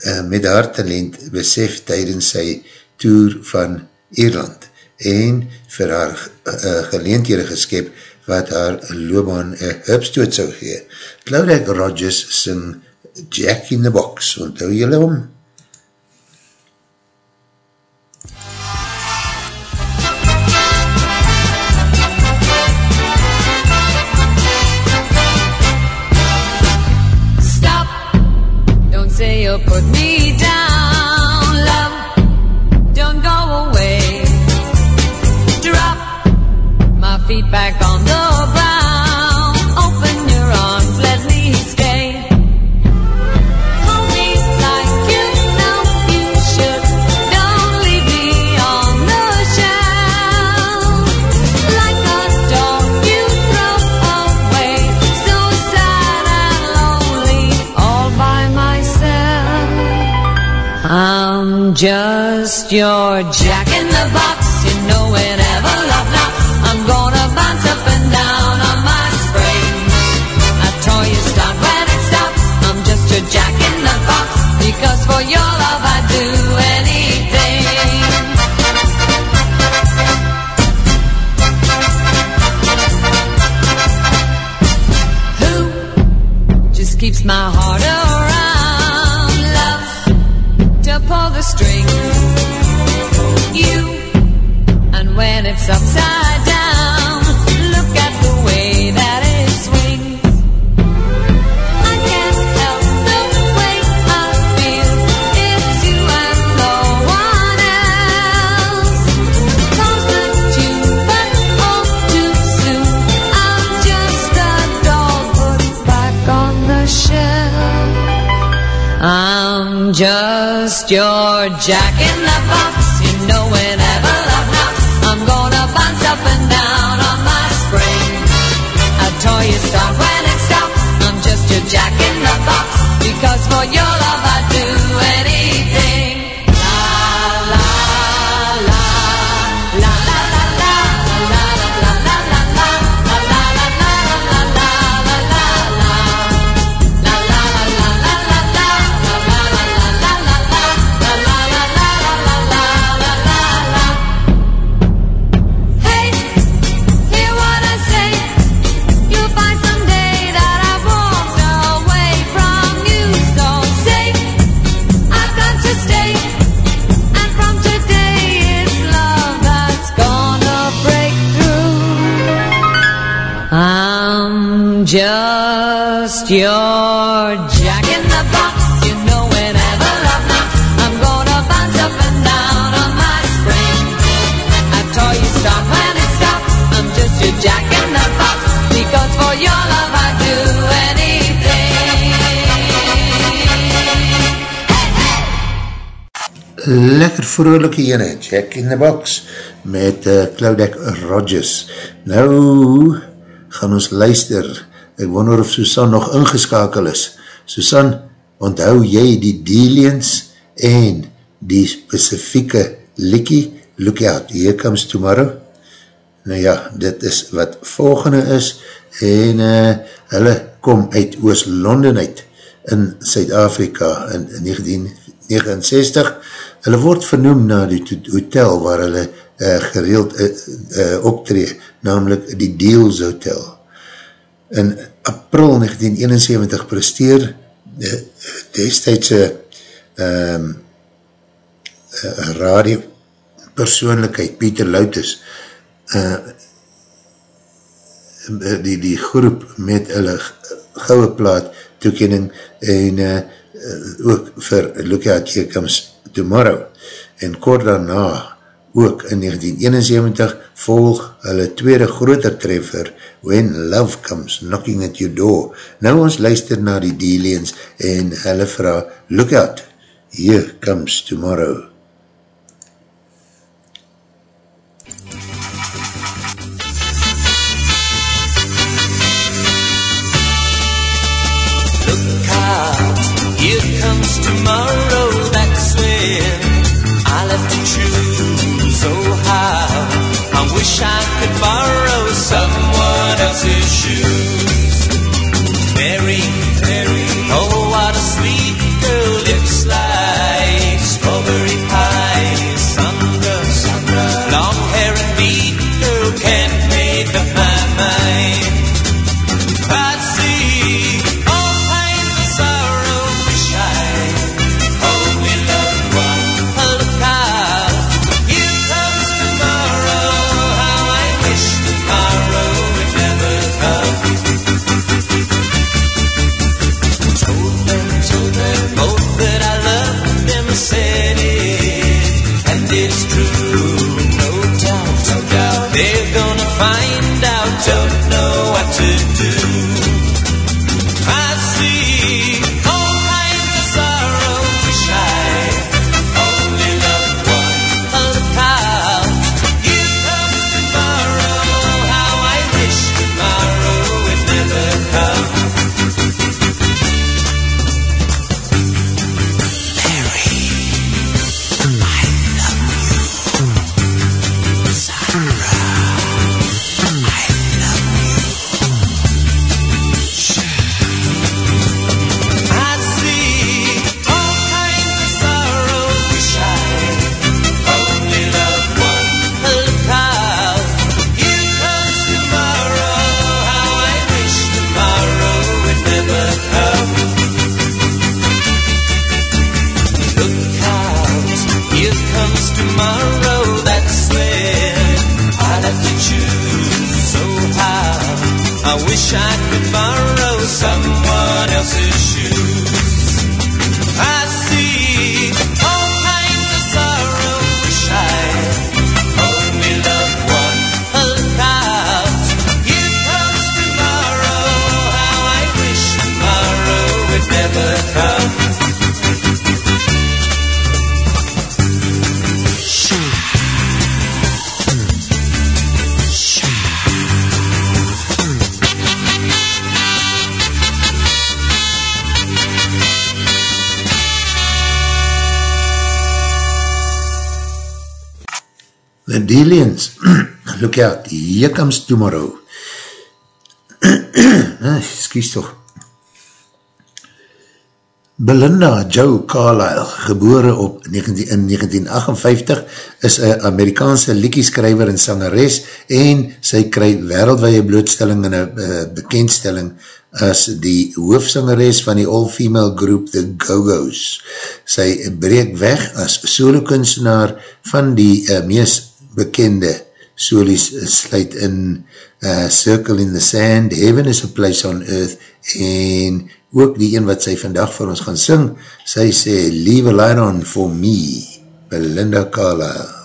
uh, met haar talent besef tydens sy tour van Ierland en vir haar uh, geleenthede geskep wat haar loopbaan een hupstoot sou gee. Claudette Rogers sing Jack in the Box, onthou jylle om? Stop, Put me just your jack in the box. You know whenever love knocks, I'm gonna bounce up and down on my spring. I tell you stop when it stops. I'm just your jack in the box. Because for your love I'd do anything. Who just keeps my heart around? Jack in the box. You know whenever love knocks, I'm gonna bounce up and down on my spring. I toy you stop when it stops. I'm just your jack in the box. Because for your love just your jack in the box. You know whenever love knocks, I'm gonna bounce up and down on my spring. I told you stop when it stops. I'm just your jack in the box. Because for your love I do anything. Lekker vrolijke ene, Jack in the Box, met uh, Claudette Rogers. Nou, gaan ons luister. Ek wonder of Susan nog ingeskakel is. Susan, onthou jy die Delians en die specifieke likkie? Look out, here comes tomorrow. Nou ja, dit is wat volgende is en uh, hulle kom uit Oost-London uit in Suid-Afrika in 1969. Hulle word vernoem na die hotel waar hulle uh, gereeld uh, uh, optree, namelijk die Deals Hotel. In april 1971 presteer uh, destijdse um, uh, radio persoonlijkheid Pieter Loutus uh, die, die groep met hulle gouwe plaat toekening en uh, ook vir Look Out Here Comes Tomorrow. En kort daarna ook in 1971 volg hulle tweede groter treffer When Love Comes Knocking at Your Door. Nou ons luister na die Delians en hulle vraag Look Out Here Comes Tomorrow. Look out, here comes tomorrow. That's when how I wish I could borrow someone else's shoes. Mary, comes tomorrow. ah, excuse toch. Belinda Joe Carlyle, gebore op 19, in 1958, is een Amerikaanse liekieskrijver en sangeres en sy kry wereldwaie blootstelling en een uh, bekendstelling as die hoofsangeres van die all-female groep The Go-Go's. Sy breek weg as solo kunstenaar van die uh, meest bekende solies sluit in uh, Circle in the Sand, Heaven is a Place on Earth en ook die een wat sy vandag vir ons gaan sing, sy sê Leave a Light on for Me, Belinda Carlisle.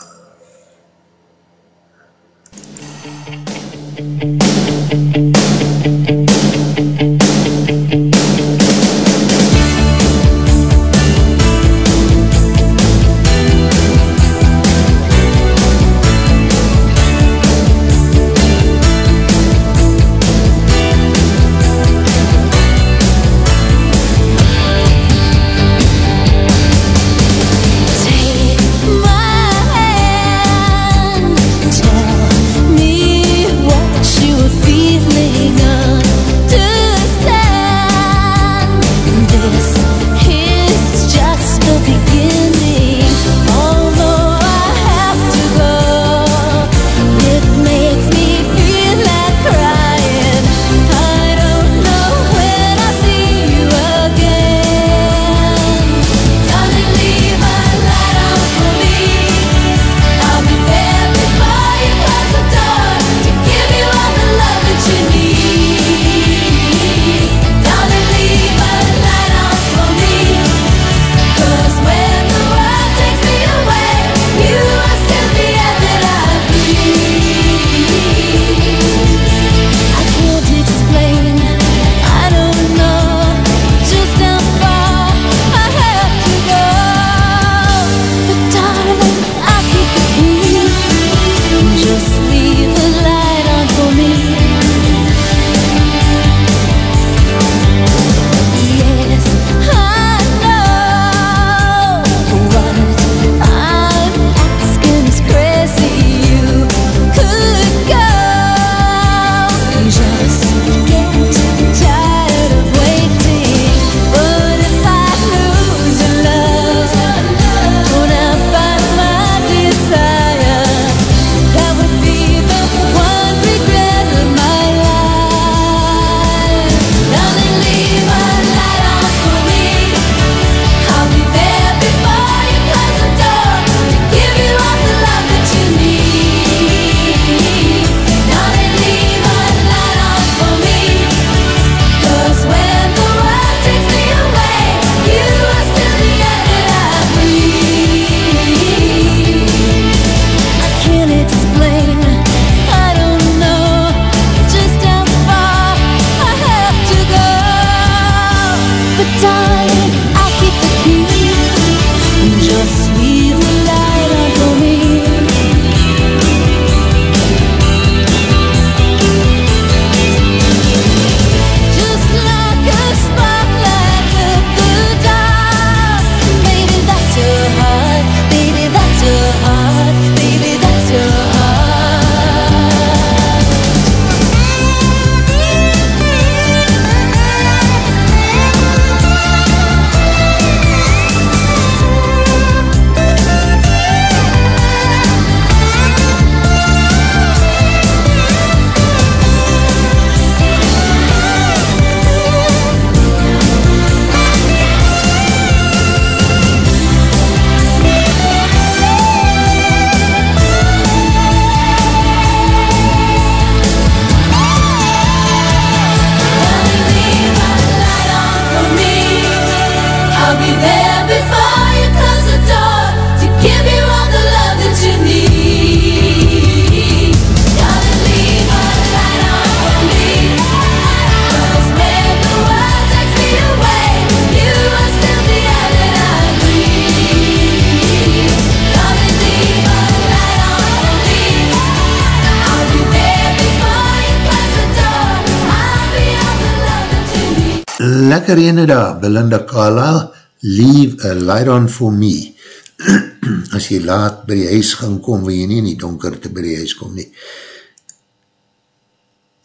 Daar, Belinda Carlisle, Leave a light on for me. As jy laat by die huis gaan kom, wil jy nie in die donker te by die huis kom nie.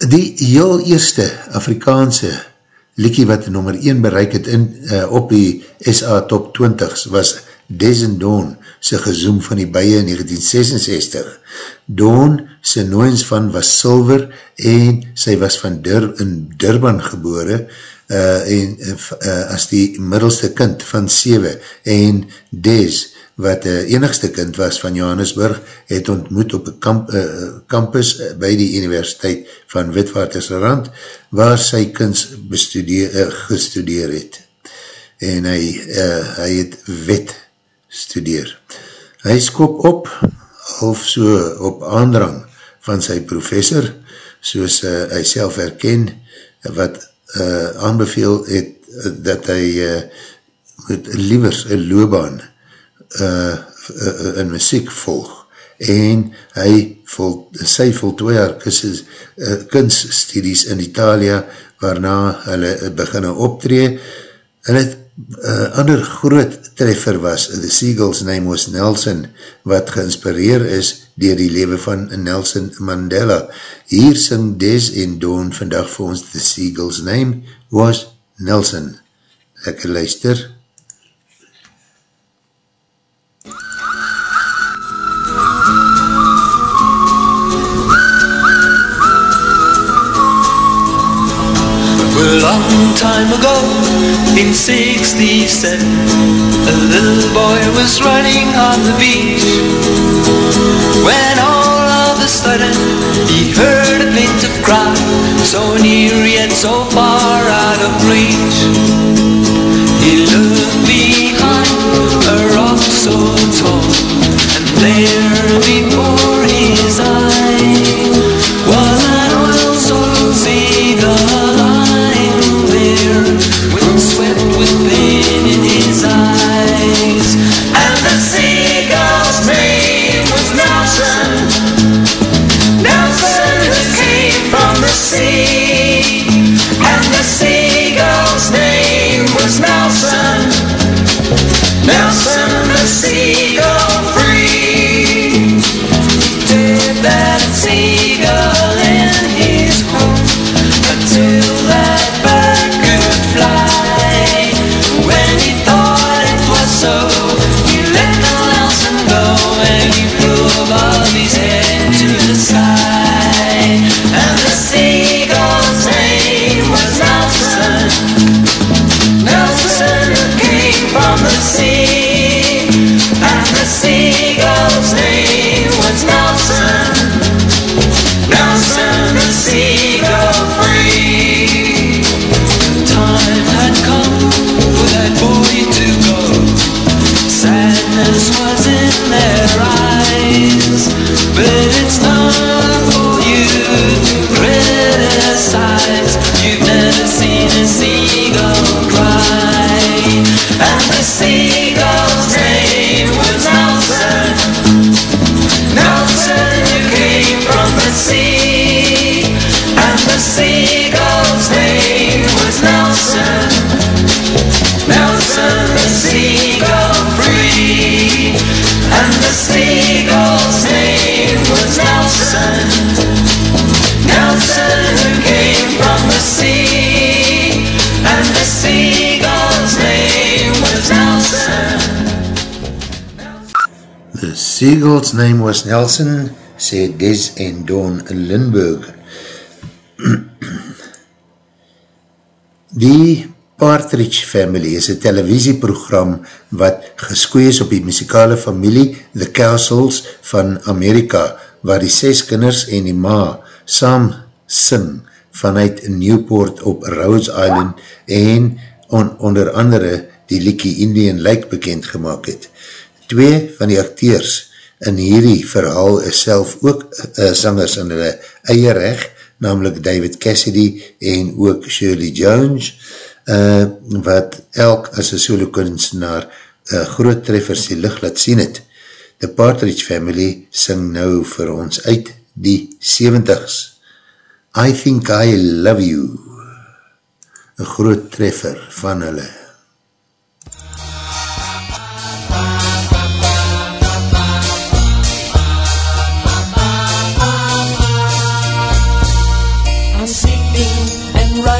Die heel eerste Afrikaanse liekie wat nummer 1 bereik het in, uh, op die SA top 20s was Des and Dawn sy gezoom van die beie in 1966. Dawn sy nooiens van was silver en sy was van Dur in Durban gebore uh, en uh, as die middelste kind van 7 en Des wat die uh, enigste kind was van Johannesburg, het ontmoet op een kamp, uh, campus by die Universiteit van Witwatersrand, waar sy kunst bestudeer, uh, gestudeer het. En hy, uh, hy het wet studeer. Hy skop op, of so op aandrang van sy professor, soos uh, hy self herken, wat uh, aanbeveel het, dat hy uh, moet liewers een loobaan uh, uh, in muziek volg. En hy vol, sy voltooi haar uh, kunststudies in Italia waarna hulle beginne optree. En het uh, ander groot treffer was The Seagull's name was Nelson wat geïnspireer is dier die leven van Nelson Mandela. Hier sing Des en Dawn vandag vir ons The Seagull's name was Nelson. Lekker luister. A long time ago, in 67, a little boy was running on the beach. When all of a sudden, he heard a plaintive cry, so near yet so far out of reach. He looked behind a rock so tall, and there before his eyes seagull's name was Nelson. Nelson, the seagull free, and the seagull's name was Nelson. Nelson, who came from the sea, and the seagull's name was Nelson. The seagull's name was Nelson, sê Des en Dawn Lindbergh. Die Partridge Family is een televisieprogram wat geskoeis op die muzikale familie The Castles van Amerika, waar die ses kinders en die ma saam sing vanuit Newport op Rhodes Island en on, onder andere die Likie Indian Lake bekend gemaakt het. Twee van die acteurs in hierdie verhaal is self ook uh, sangers in hulle eie recht, namelijk David Cassidy en ook Shirley Jones, uh, wat elk as een solo kunstenaar uh, groot treffers die licht laat sien het. The Partridge Family sing nou vir ons uit die 70s. I think I love you. een groot treffer van hulle.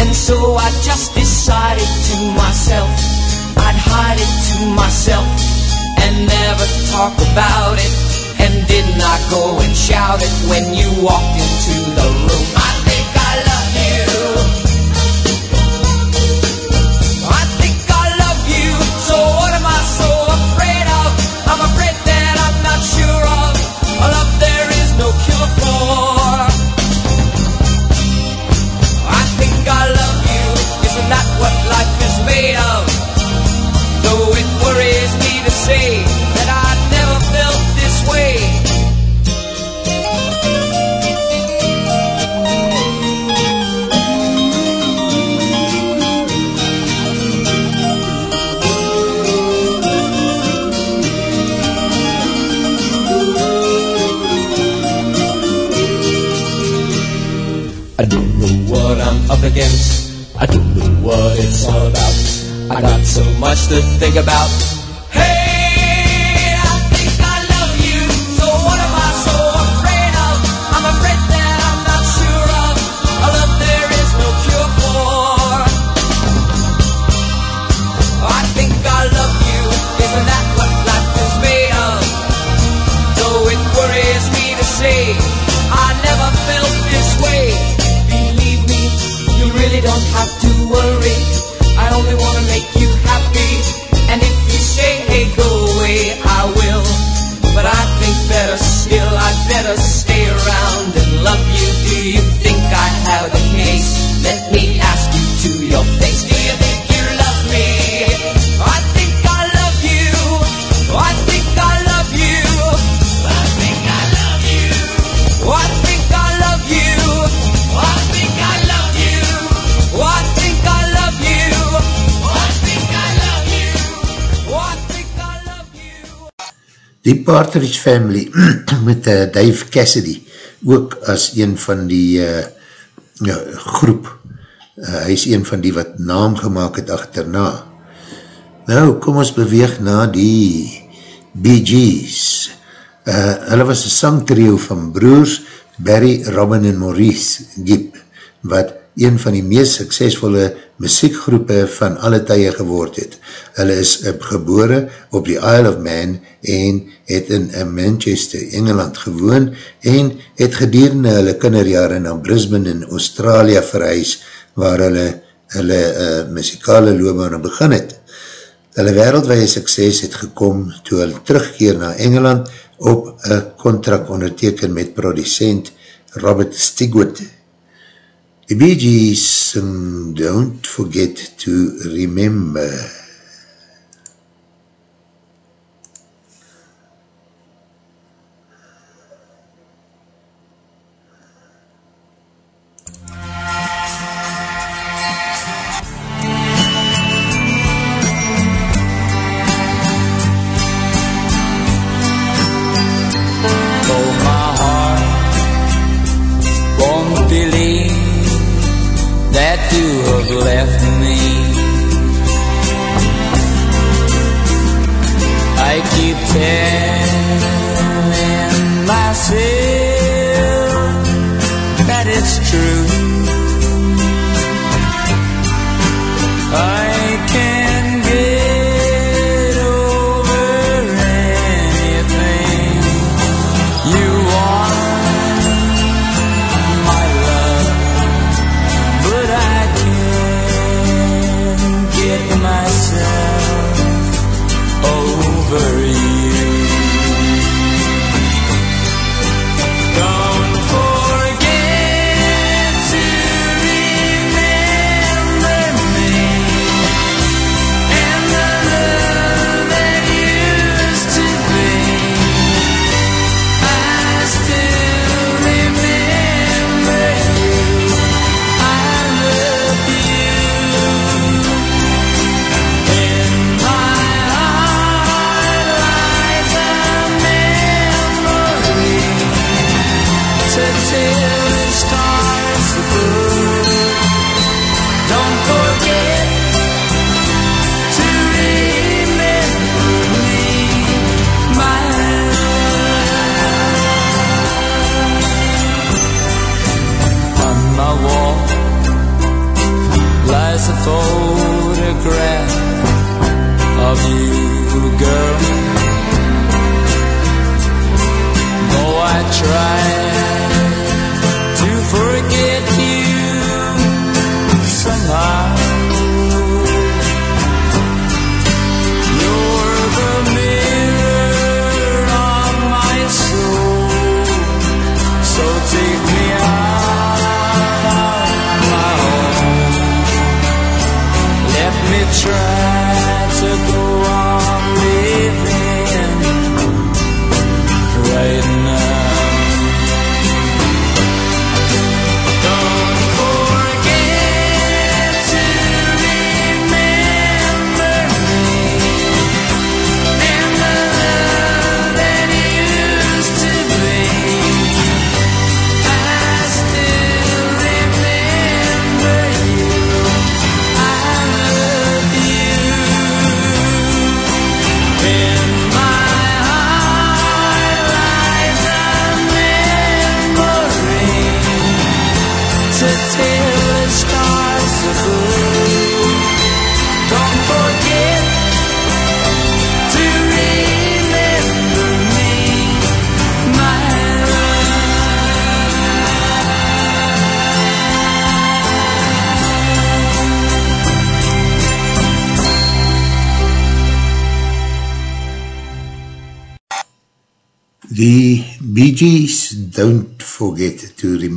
and so I just decided to myself I'd hide it to myself and never talk about it. And did not go and shout it when you walked into the room. I say that I never felt this way. I don't know what I'm up against. I don't know what it's all about. I got so much to think about. Die Partridge Family met uh, Dave Cassidy ook as een van die uh, ja, groep. Uh, hy is een van die wat naam gemaakt het achterna. Nou kom ons beweeg na die Bee Gees. Uh, hulle was een sangtrio van broers Barry, Robin en Maurice Gibb wat een van die meest suksesvolle muziekgroepe van alle tye geword het. Hulle is uh, gebore op die Isle of Man en het in uh, Manchester, Engeland gewoon en het gedurende hulle kinderjare na Brisbane in Australië verhuis waar hulle hulle uh, muzikale loopbaan begin het. Hulle wereldwee sukses het gekom toe hulle terugkeer na Engeland op een contract onderteken met producent Robert Stigwood. The Bee Gees sing Don't Forget to Remember.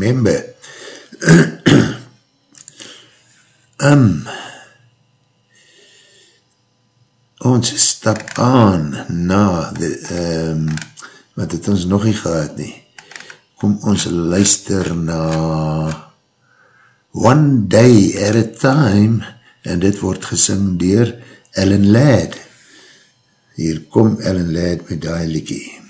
Remember. um, ons stap aan na, de, um, wat het ons nog nie gehad nie. Kom ons luister na One Day at a Time en dit word gesing dier Ellen Ladd. Hier kom Ellen Ladd met die liekie.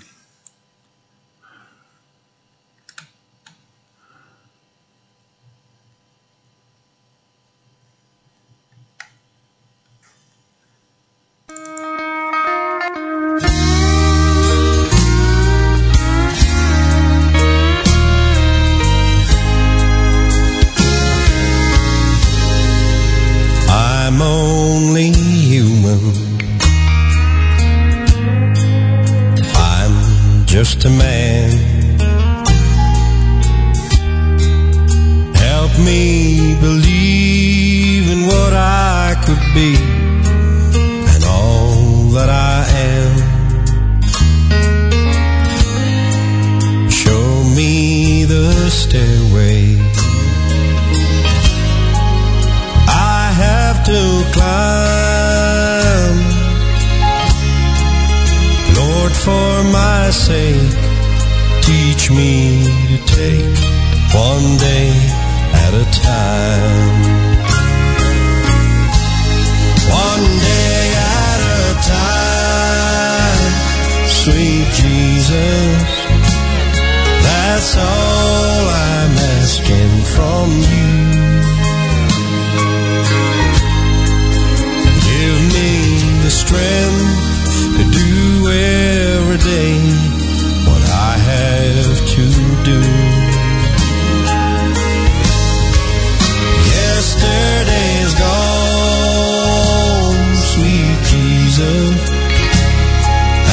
Jesus,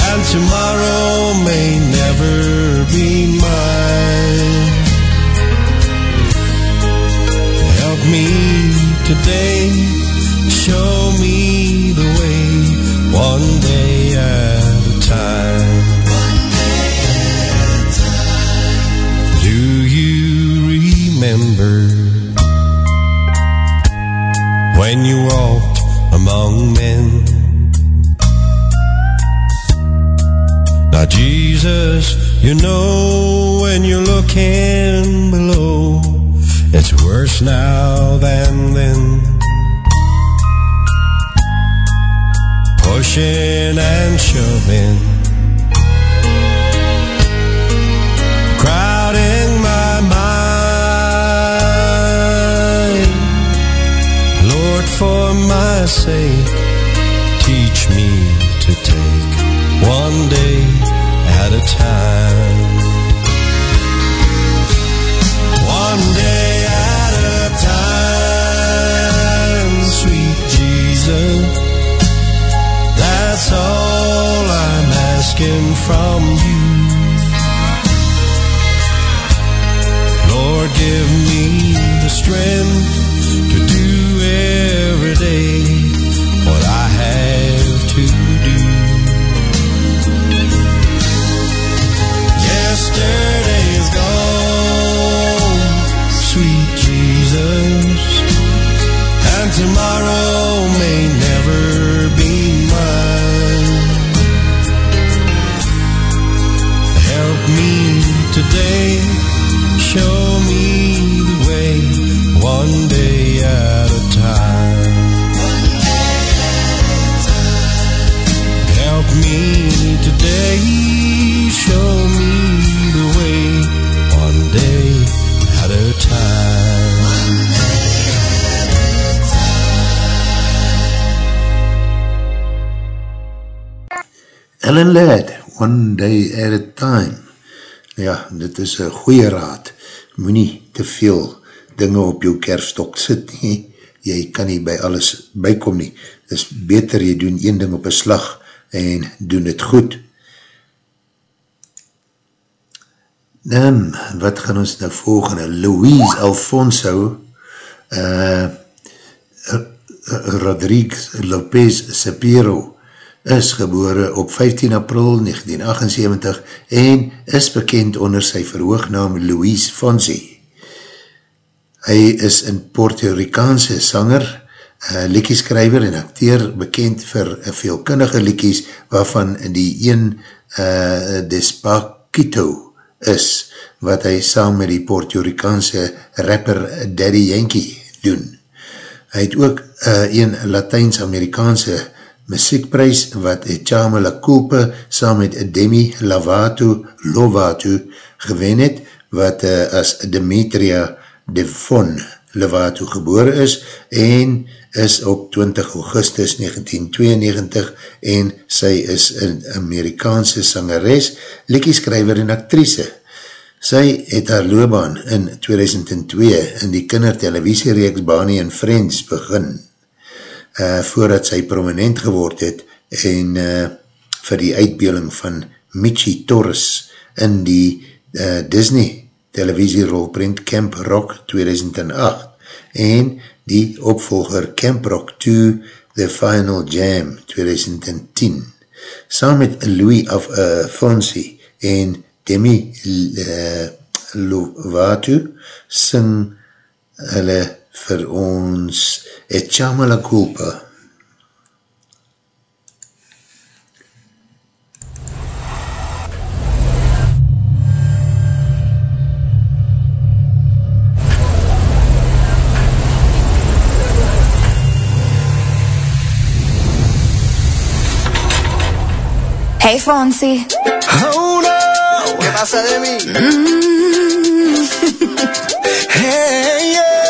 and tomorrow may never be mine. Help me today, show me the way, one day at a time. Do you remember when you walked Jesus, you know when you're looking below, it's worse now than then. Pushing and shoving, crowding my mind. Lord, for my sake, teach me to take one day at a time. One day at a time, sweet Jesus. That's all I'm asking from you. Lord, give me the strength Ellen Ladd, One Day at a Time. Ja, dit is een goeie raad. Moe nie te veel dinge op jou kerststok sit nie. Jy kan nie by alles bykom nie. Het is beter jy doen een ding op een slag en doen het goed. Dan, wat gaan ons nou volgende? Louise Alfonso uh, Rodriguez Lopez Sapiro is gebore op 15 april 1978 en is bekend onder sy verhoognaam Louise Fonsi. Hy is in Puerto Ricaanse sanger, uh, liekieskrijver en acteer bekend vir uh, veelkundige liekies waarvan die een uh, Despacito is wat hy saam met die Puerto Ricaanse rapper Daddy Yankee doen. Hy het ook uh, een Latijns-Amerikaanse muziekprys wat Chama La Culpa saam met Demi Lovato, Lovato gewen het, wat uh, as Demetria Devon Lovato gebore is en is op 20 augustus 1992 en sy is een Amerikaanse sangeres, liekieskrijver en actrice. Sy het haar loopbaan in 2002 in die kindertelevisiereeks Barney and Friends begin uh, voordat sy prominent geword het en uh, vir die uitbeelding van Michi Torres in die uh, Disney televisierolprint Camp Rock 2008 en die opvolger Camp Rock 2 The Final Jam 2010 saam met Louis of uh, Fonsi en Demi uh, Lovato sing hulle vir ons Echama la culpa. Hey Fonsi. Oh no, ¿qué pasa de mí? Mm. hey, yeah.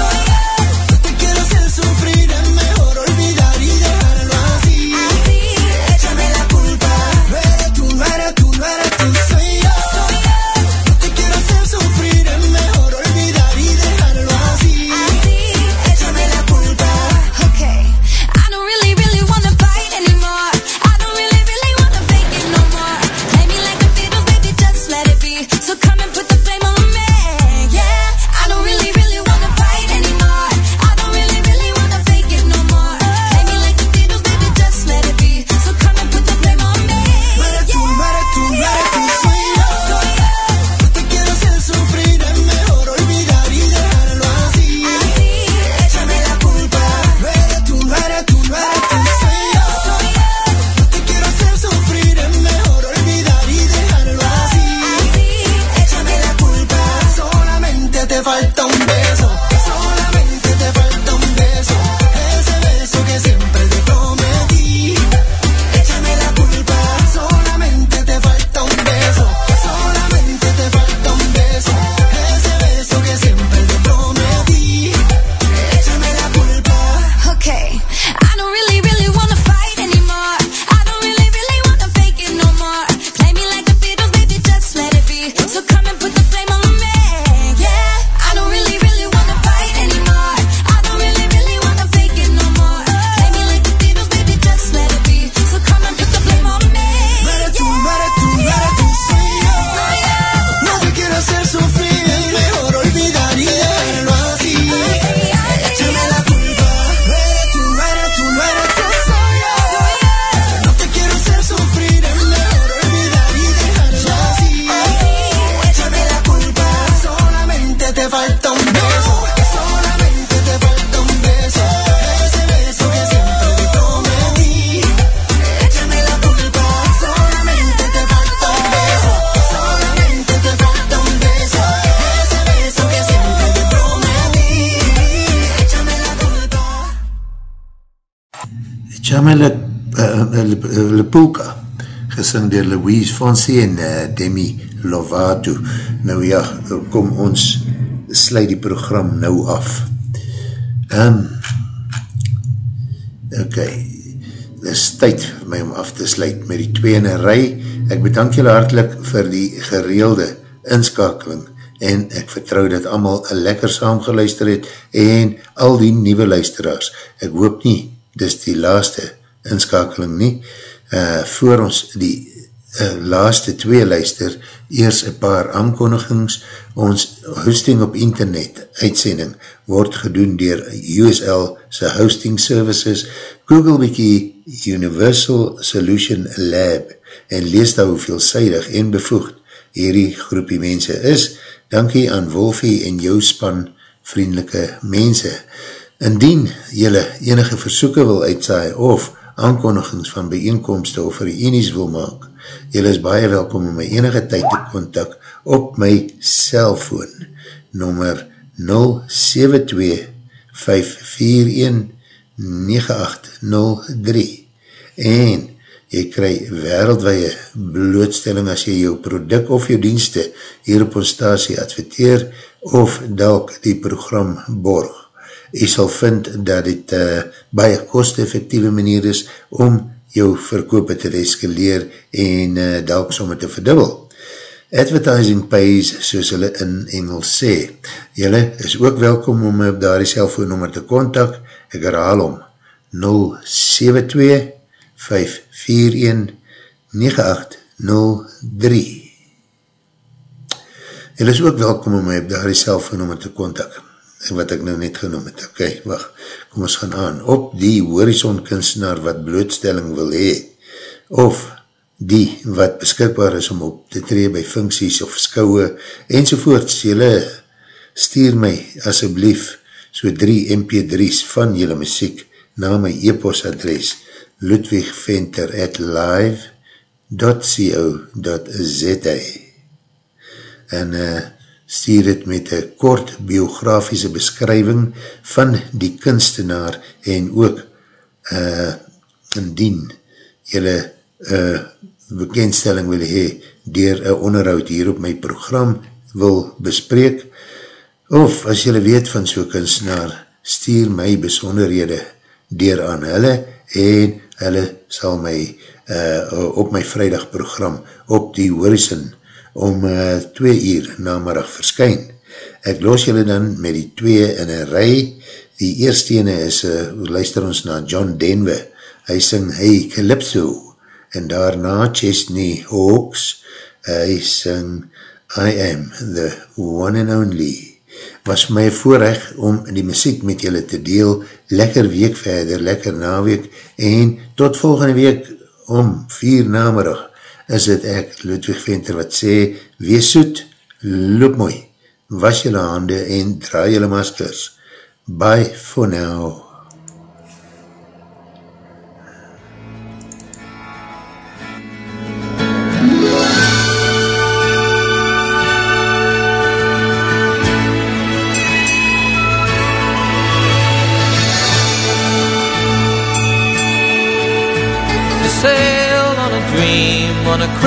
Shamela uh, Lepulka, gesing dier Louise Fonsi en uh, Demi Lovato. Nou ja, kom ons sluit die program nou af. Um, ok, dit is tyd vir my om af te sluit met die twee in een rij. Ek bedank julle hartelijk vir die gereelde inskakeling en ek vertrou dat allemaal lekker saam geluister het en al die nieuwe luisteraars. Ek hoop nie, dis die laaste inskakeling nie, uh, voor ons die uh, laaste twee luister, eers een paar aankondigings, ons hosting op internet uitsending word gedoen dier USL sy hosting services, Google Wiki Universal Solution Lab en lees daar hoeveelzijdig en bevoegd hierdie groepie mense is. Dankie aan Wolfie en jou span vriendelike mense. Indien jylle enige versoeken wil uitsaai of aankondigings van bijeenkomste of reenies wil maak, jylle is baie welkom om my enige tyd te kontak op my cellfoon nummer 072-541-9803 en jy kry wereldwee blootstelling as jy jou product of jou dienste hier op ons stasie adverteer of dalk die program borg. Jy sal vind dat dit uh, baie kost-effectieve manier is om jou verkoop te eskaleer en uh, dalk sommer te verdubbel. Advertising pays, soos hulle in Engels sê. Julle is ook welkom om op daar die cellfoonnummer te kontak. Ek herhaal om 072-541-9803. Julle is ook welkom om op daar die cellfoonnummer te kontak. En wat ek nou net genoem het. Ok, wacht, kom ons gaan aan. Op die horizon kunstenaar wat blootstelling wil hee, of die wat beskikbaar is om op te tree by funksies of skouwe enzovoorts, jylle stuur my asjeblief so 3 mp3's van jylle muziek na my e-post adres ludwigventer at live.co.za en uh, stuur het met een kort biografische beskrywing van die kunstenaar en ook uh, indien jylle uh, bekendstelling wil hee dier een onderhoud hier op my program wil bespreek of as jylle weet van so'n kunstenaar stuur my besonderhede dier aan hulle en hulle sal my uh, op my vrijdag program op die horizon om uh, twee uur namerig verskyn. Ek los jylle dan met die twee in een rij. Die eerste ene is, uh, luister ons na John Denver, hy sing Hey Calypso en daarna Chesney Hawks, hy sing I am the one and only. Was my voorrecht om die muziek met julle te deel, lekker week verder, lekker naweek, en tot volgende week om vier namerig, is het ek, Ludwig Venter, wat sê, wees soet, loop mooi, was julle hande en draai julle maskers. Bye for now.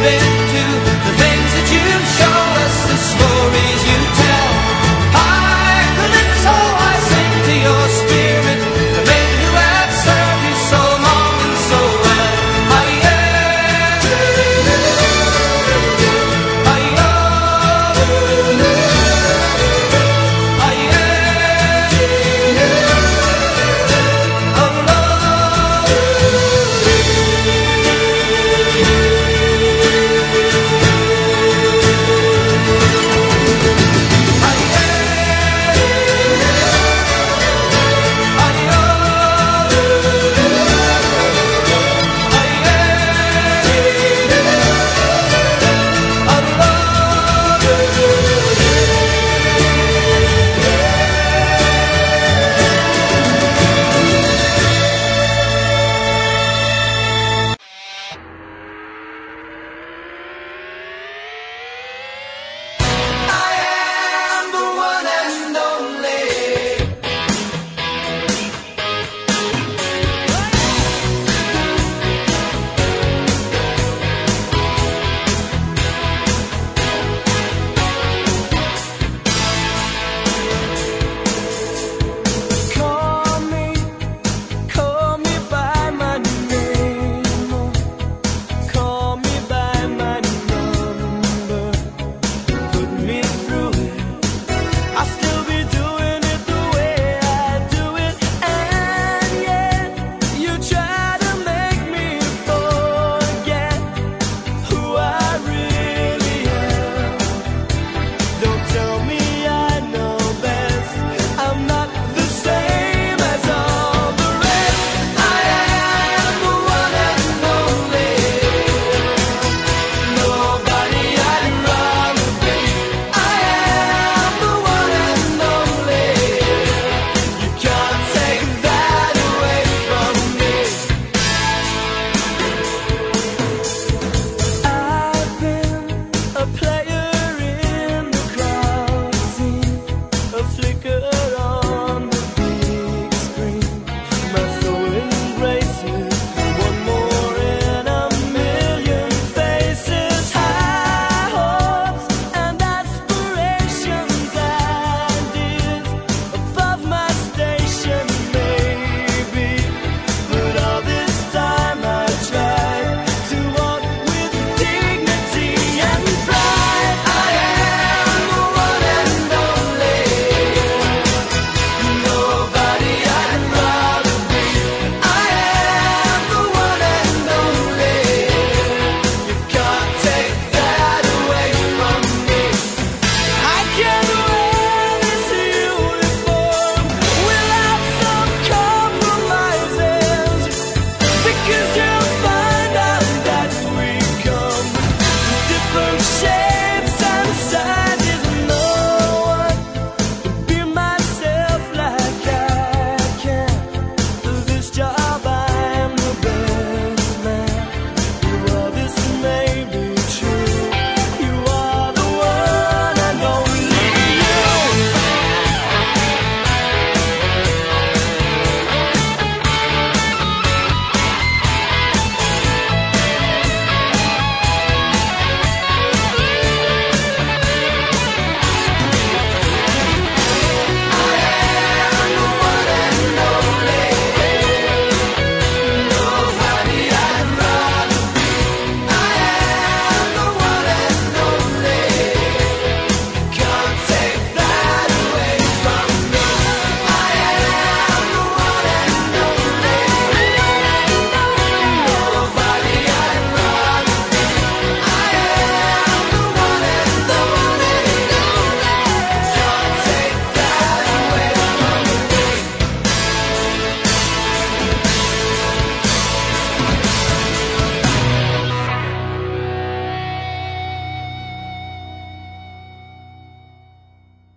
been